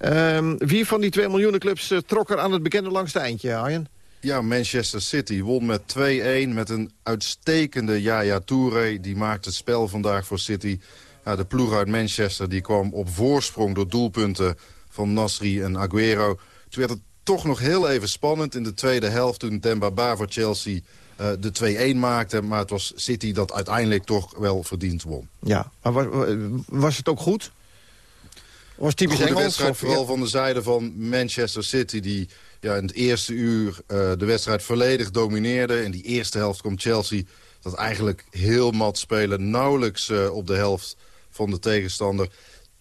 Uh, wie van die 2 miljoenen clubs trok er aan het bekende langste eindje, Arjen? Ja, Manchester City won met 2-1 met een uitstekende Yaya Touré. Die maakte het spel vandaag voor City. Ja, de ploeg uit Manchester die kwam op voorsprong door doelpunten van Nasri en Aguero. Toen werd het toch nog heel even spannend in de tweede helft... toen Demba voor Chelsea uh, de 2-1 maakte. Maar het was City dat uiteindelijk toch wel verdiend won. Ja, maar was het ook goed? Was typisch Engels, wedstrijd, of- vooral ja. van de zijde van Manchester City... die ja, in het eerste uur eh, de wedstrijd volledig domineerde. In die eerste helft komt Chelsea dat eigenlijk heel mat spelen. Nauwelijks eh, op de helft van de tegenstander.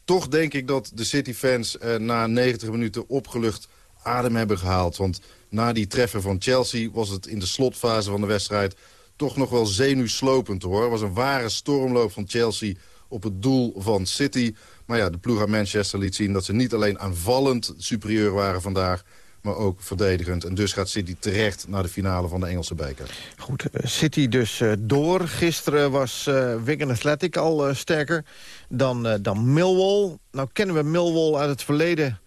Toch denk ik dat de City-fans eh, na 90 minuten opgelucht adem hebben gehaald. Want na die treffer van Chelsea was het in de slotfase van de wedstrijd... toch nog wel zenuwslopend hoor. Het was een ware stormloop van Chelsea op het doel van City. Maar ja, de ploeg uit Manchester liet zien dat ze niet alleen aanvallend superieur waren vandaag... maar ook verdedigend. En dus gaat City terecht naar de finale van de Engelse beker. Goed, eh, City dus eh, door. Gisteren was eh, Wigan Athletic al sterker dan, dan Millwall. Nou kennen we Millwall uit het verleden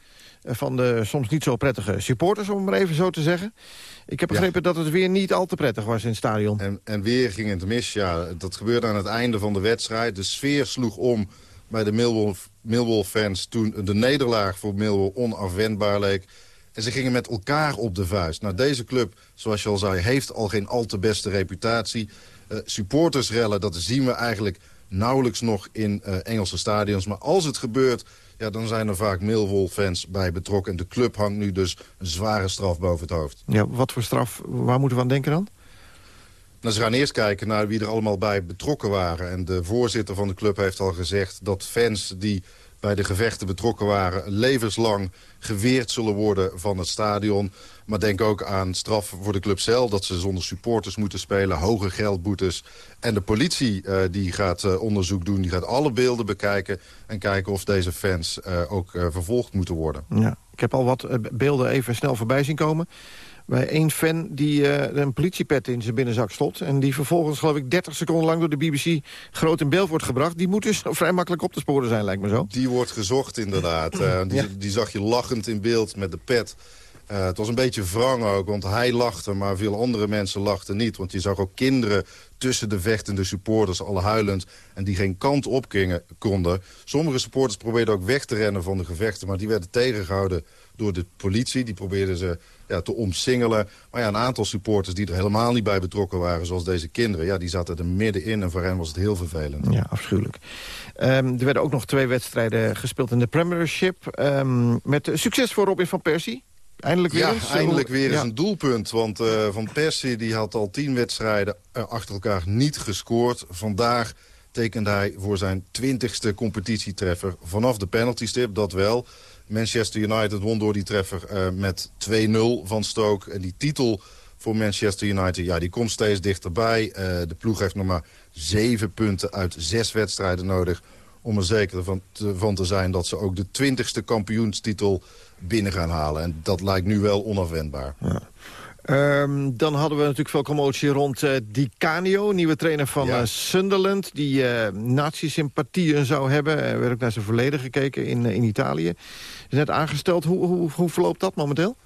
van de soms niet zo prettige supporters, om het maar even zo te zeggen. Ik heb begrepen dat het weer niet al te prettig was in het stadion. En, en weer ging het mis. Ja, dat gebeurde aan het einde van de wedstrijd. De sfeer sloeg om bij de Millwall- Millwall-fans... toen de nederlaag voor Millwall onafwendbaar leek. En ze gingen met elkaar op de vuist. Nou, deze club, zoals je al zei, heeft al geen al te beste reputatie. Eh, supportersrellen, dat zien we eigenlijk nauwelijks nog in eh, Engelse stadions. Maar als het gebeurt, ja, dan zijn er vaak Millwall-fans bij betrokken. En de club hangt nu dus een zware straf boven het hoofd. Ja, wat voor straf, waar moeten we aan denken dan? Nou, ze gaan eerst kijken naar wie er allemaal bij betrokken waren. En de voorzitter van de club heeft al gezegd dat fans die bij de gevechten betrokken waren... levenslang geweerd zullen worden van het stadion. Maar denk ook aan straf voor de club zelf... dat ze zonder supporters moeten spelen, hoge geldboetes. En de politie eh, die gaat eh, onderzoek doen, die gaat alle beelden bekijken... en kijken of deze fans eh, ook vervolgd moeten worden. Ja, ik heb al wat eh, beelden even snel voorbij zien komen. Bij één fan die eh, een politiepet in zijn binnenzak stopt... en die vervolgens, geloof ik, 30 seconden lang door de BBC groot in beeld wordt gebracht. Die moet dus vrij makkelijk op te sporen zijn, lijkt me zo. Die wordt gezocht inderdaad. Eh, die, die zag je lachend in beeld met de pet. Eh, het was een beetje wrang ook, want hij lachte, maar veel andere mensen lachten niet. Want je zag ook kinderen tussen de vechtende supporters al huilend... en die geen kant op gingen, konden. Sommige supporters probeerden ook weg te rennen van de gevechten... maar die werden tegengehouden door de politie. Die probeerden ze ja, te omsingelen. Maar ja, een aantal supporters die er helemaal niet bij betrokken waren... zoals deze kinderen, ja, die zaten er middenin... en voor hen was het heel vervelend. Ja, afschuwelijk. Ehm, er werden ook nog twee wedstrijden gespeeld in de Premiership. ehm, met succes voor Robin van Persie. Eindelijk weer ja, eens. eindelijk weer eens een doelpunt. Want eh, Van Persie die had al tien wedstrijden eh, achter elkaar niet gescoord. Vandaag tekende hij voor zijn twintigste competitietreffer. Vanaf de penaltystip, dat wel. Manchester United won door die treffer eh, met 2-0 van Stoke. En die titel voor Manchester United, ja, die komt steeds dichterbij. De ploeg heeft nog maar zeven punten uit zes wedstrijden nodig... om er zeker van te, van te zijn dat ze ook de twintigste kampioenstitel binnen gaan halen. En dat lijkt nu wel onafwendbaar. Ehm, dan hadden we natuurlijk veel commotie rond eh Di Canio, nieuwe trainer van Ja. eh, Sunderland... die eh nazi-sympathieën zou hebben. Er werd ook naar zijn verleden gekeken in, in Italië. Is net aangesteld. Hoe, hoe, hoe verloopt dat momenteel?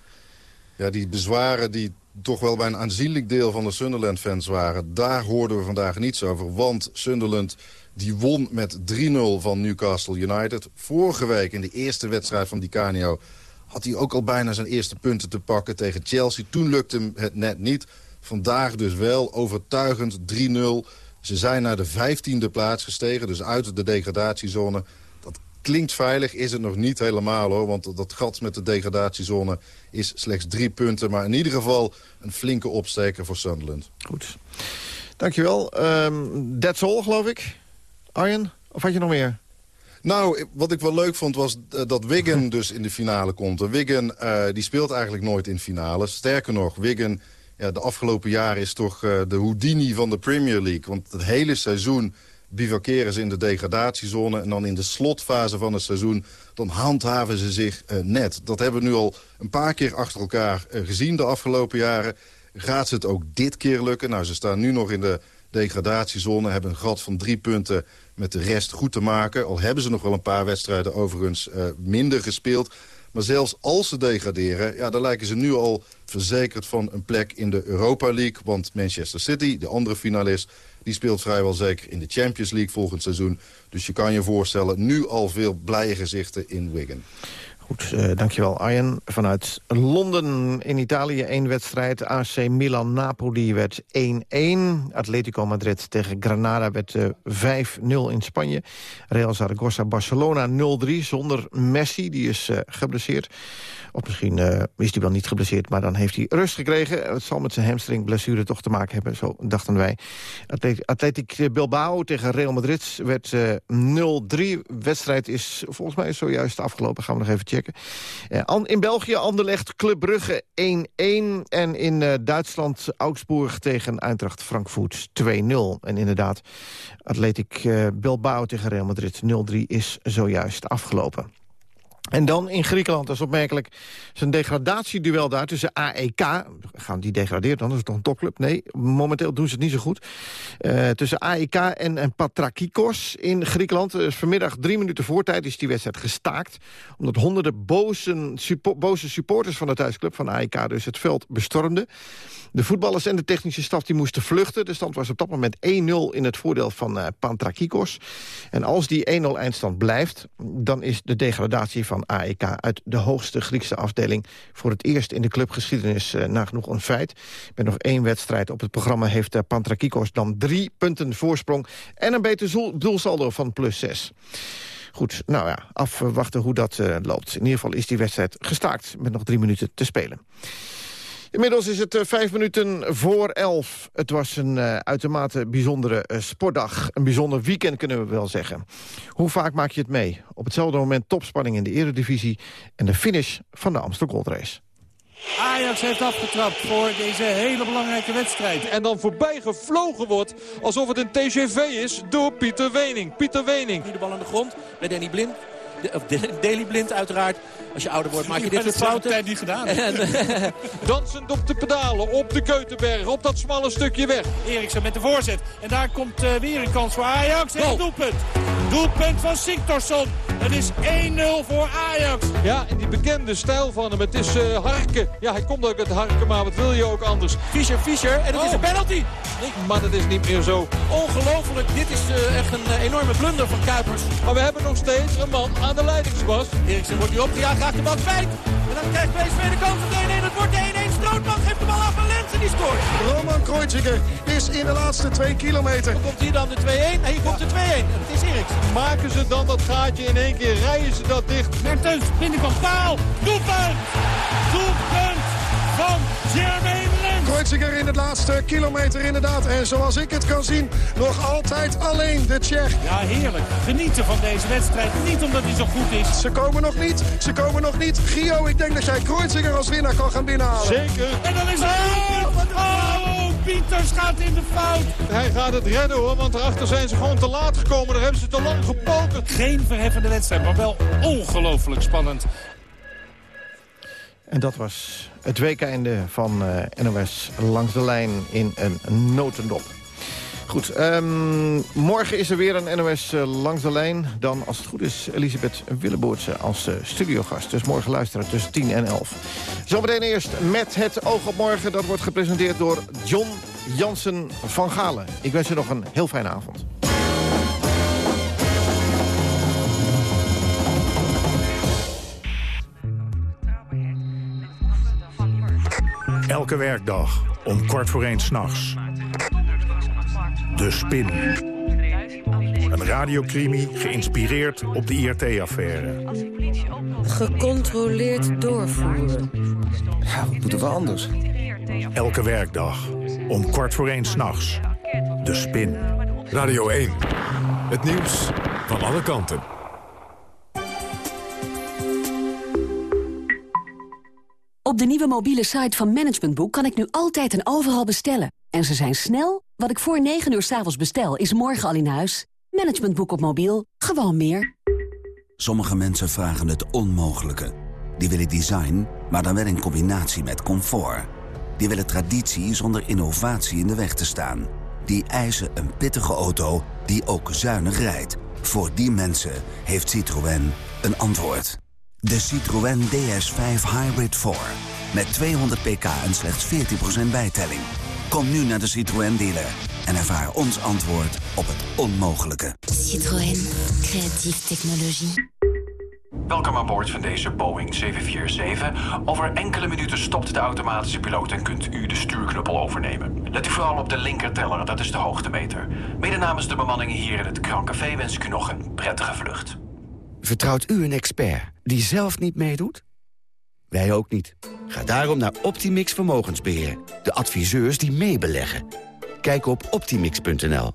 Ja, die bezwaren die toch wel bij een aanzienlijk deel van de Sunderland-fans waren... daar hoorden we vandaag niets over, want Sunderland die won met 3-0 van Newcastle United. Vorige week in de eerste wedstrijd van Di Canio... had hij ook al bijna zijn eerste punten te pakken tegen Chelsea. Toen lukte hem het net niet. Vandaag dus wel, overtuigend 3-0. Ze zijn naar de vijftiende plaats gestegen, dus uit de degradatiezone. Dat klinkt veilig, is het nog niet helemaal hoor. Want dat gat met de degradatiezone is slechts drie punten. Maar in ieder geval een flinke opsteker voor Sunderland. Goed. Dankjewel. Um, that's all, geloof ik. Arjen, of had je nog meer? Nou, wat ik wel leuk vond was eh, dat Wigan dus in de finale komt. Wigan eh, die speelt eigenlijk nooit in finales. Sterker nog, Wigan ja, de afgelopen jaren is toch eh, de Houdini van de Premier League. Want het hele seizoen bivakeren ze in de degradatiezone. En dan in de slotfase van het seizoen, dan handhaven ze zich net. Dat hebben we nu al een paar keer achter elkaar gezien de afgelopen jaren. Gaat ze het ook dit keer lukken? Nou, ze staan nu nog in de degradatiezone. Hebben een gat van drie punten met de rest goed te maken. Al hebben ze nog wel een paar wedstrijden overigens uh, minder gespeeld. Maar zelfs als ze degraderen, ja, dan lijken ze nu al verzekerd van een plek in de Europa League. Want Manchester City, de andere finalist, die speelt vrijwel zeker in de Champions League volgend seizoen. Dus je kan je voorstellen, nu al veel blije gezichten in Wigan. Goed, uh, dankjewel Arjen. Vanuit Londen in Italië één wedstrijd. AC Milan-Napoli werd 1-1. Atletico Madrid tegen Granada werd uh, eh, 5-0 in Spanje. Real Zaragoza-Barcelona 0-3 zonder Messi, die is uh, geblesseerd. Of misschien is hij wel niet geblesseerd, maar dan heeft hij rust gekregen. Het zal met zijn hamstringblessure toch te maken hebben, zo dachten wij. Atletico Bilbao tegen Real Madrid werd uh, 0-3. Wedstrijd is volgens mij zojuist afgelopen, gaan we nog even Uh, in België Anderlecht Club Brugge 1-1. En in uh, Duitsland Augsburg tegen Eintracht Frankfurt 2-0. En inderdaad, Atletico Bilbao tegen Real Madrid 0-3 is zojuist afgelopen. En dan in Griekenland, dat is opmerkelijk, zijn degradatieduel daar tussen AEK... gaan die degraderen dan, is toch een topclub? Nee, momenteel doen ze het niet zo goed. Uh, tussen AEK en, en Patrakikos in Griekenland. Dus vanmiddag drie minuten voor tijd is die wedstrijd gestaakt... omdat honderden boze, boze supporters van de thuisclub van AEK... dus het veld bestormden. De voetballers en de technische staf die moesten vluchten. De stand was op dat moment 1-0 in het voordeel van uh, Pantrakikos. En als die 1-0 eindstand blijft... dan is de degradatie van AEK uit de hoogste Griekse afdeling... voor het eerst in de clubgeschiedenis uh, nagenoeg een feit. Met nog één wedstrijd op het programma heeft uh, Pantrakikos dan drie punten voorsprong... en een beter doelsaldo van plus 6. Goed, nou ja, afwachten hoe dat uh, loopt. In ieder geval is die wedstrijd gestaakt met nog drie minuten te spelen. Inmiddels is het uh, vijf minuten voor elf. Het was een uh, uitermate bijzondere uh, sportdag. Een bijzonder weekend kunnen we wel zeggen. Hoe vaak maak je het mee? Op hetzelfde moment topspanning in de eredivisie... en de finish van de Amsterdam Gold Race. Ajax heeft afgetrapt voor deze hele belangrijke wedstrijd. En dan voorbij gevlogen wordt alsof het een TGV is door Pieter Wening. Pieter Wening. Nu de bal aan de grond bij Danny Blind. De, of Daily Blind uiteraard. Als je ouder wordt maak je dit soort fouten. tijd niet gedaan. Dansend op de pedalen, op de Keutenberg, op dat smalle stukje weg. Eriksen met de voorzet. En daar komt uh, weer een kans voor Ajax. En een doelpunt. Doelpunt van Siktorsson. Het is 1-0 voor Ajax. Ja, in die bekende stijl van hem. Het is uh, Harken. Ja, hij komt ook uit Harken, maar wat wil je ook anders? Fischer, Fischer. En het oh. is een penalty. Maar dat is niet meer zo. Ongelooflijk. Dit is uh, echt een enorme blunder van Kuipers. Maar we hebben nog steeds een man aan de leidingsbas. Eriksen wordt nu opgejaagd raakt de bal kwijt. En dan krijgt PSV de kans op 1-1. Het wordt 1-1. Strootman geeft de bal af aan Lens en die scoort. Roman Kreuziger is in de laatste twee kilometer. Dan komt hier dan de 2-1. En hier komt de 2-1. Het is Eriks. Maken ze dan dat gaatje in één keer? Rijden ze dat dicht? Mertens, binnenkant paal. Doelpunt! Doelpunt van Jermaine. Kreuziger in de laatste kilometer inderdaad. En zoals ik het kan zien, nog altijd alleen de Tsjech. Ja, heerlijk. Genieten van deze wedstrijd. Niet omdat hij zo goed is. Ze komen nog niet. Ze komen nog niet. Gio, ik denk dat jij Kreuziger als winnaar kan gaan binnenhalen. Zeker. En dan is het... Oh, oh, Pieters gaat in de fout. Hij gaat het redden hoor, want daarachter zijn ze gewoon te laat gekomen. Daar hebben ze te lang gepokerd. Geen verheffende wedstrijd, maar wel ongelooflijk spannend. En dat was het weekeinde van uh, NOS Langs de Lijn in een notendop. Goed, um, morgen is er weer een NOS uh, Langs de Lijn. Dan, als het goed is, Elisabeth Willeboortse als uh, studiogast. Dus morgen luisteren tussen 10 en 11. Zometeen eerst met het oog op morgen. Dat wordt gepresenteerd door John Jansen van Galen. Ik wens u nog een heel fijne avond. Elke werkdag om kwart voor één s'nachts. De Spin. Een radiocrimi geïnspireerd op de IRT-affaire. Gecontroleerd doorvoeren. Ja, wat moeten we anders? Elke werkdag om kwart voor één s'nachts. De Spin. Radio 1. Het nieuws van alle kanten. Op de nieuwe mobiele site van Management Boek kan ik nu altijd en overal bestellen. En ze zijn snel. Wat ik voor 9 uur 's avonds bestel, is morgen al in huis. Management Boek op mobiel. Gewoon meer. Sommige mensen vragen het onmogelijke. Die willen design, maar dan wel in combinatie met comfort. Die willen traditie zonder innovatie in de weg te staan. Die eisen een pittige auto die ook zuinig rijdt. Voor die mensen heeft Citroën een antwoord. De Citroën DS5 Hybrid 4. Met 200 pk en slechts 14% bijtelling. Kom nu naar de Citroën dealer en ervaar ons antwoord op het onmogelijke. Citroën, creatieve technologie. Welkom aan boord van deze Boeing 747. Over enkele minuten stopt de automatische piloot en kunt u de stuurknuppel overnemen. Let u vooral op de linkerteller, dat is de hoogtemeter. Mede namens de bemanning hier in het Krancafé wens ik u nog een prettige vlucht. Vertrouwt u een expert die zelf niet meedoet? Wij ook niet. Ga daarom naar Optimix Vermogensbeheer. De adviseurs die meebeleggen. Kijk op optimix.nl.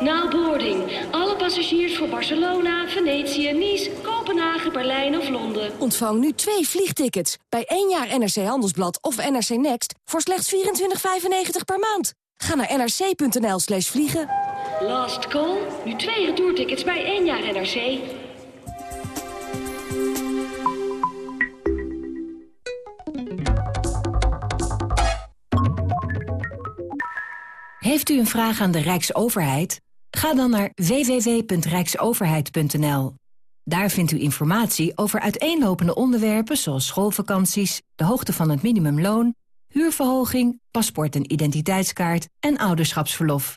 Now boarding. Alle passagiers voor Barcelona, Venetië, Nice, Kopenhagen, Berlijn of Londen. Ontvang nu twee vliegtickets bij één jaar NRC Handelsblad of NRC Next voor slechts 24,95 per maand. Ga naar nrc.nl slash vliegen. Last call. Nu twee retourtickets bij één jaar NRC. Heeft u een vraag aan de Rijksoverheid? Ga dan naar www.rijksoverheid.nl. Daar vindt u informatie over uiteenlopende onderwerpen zoals schoolvakanties, de hoogte van het minimumloon, huurverhoging, paspoort en identiteitskaart en ouderschapsverlof.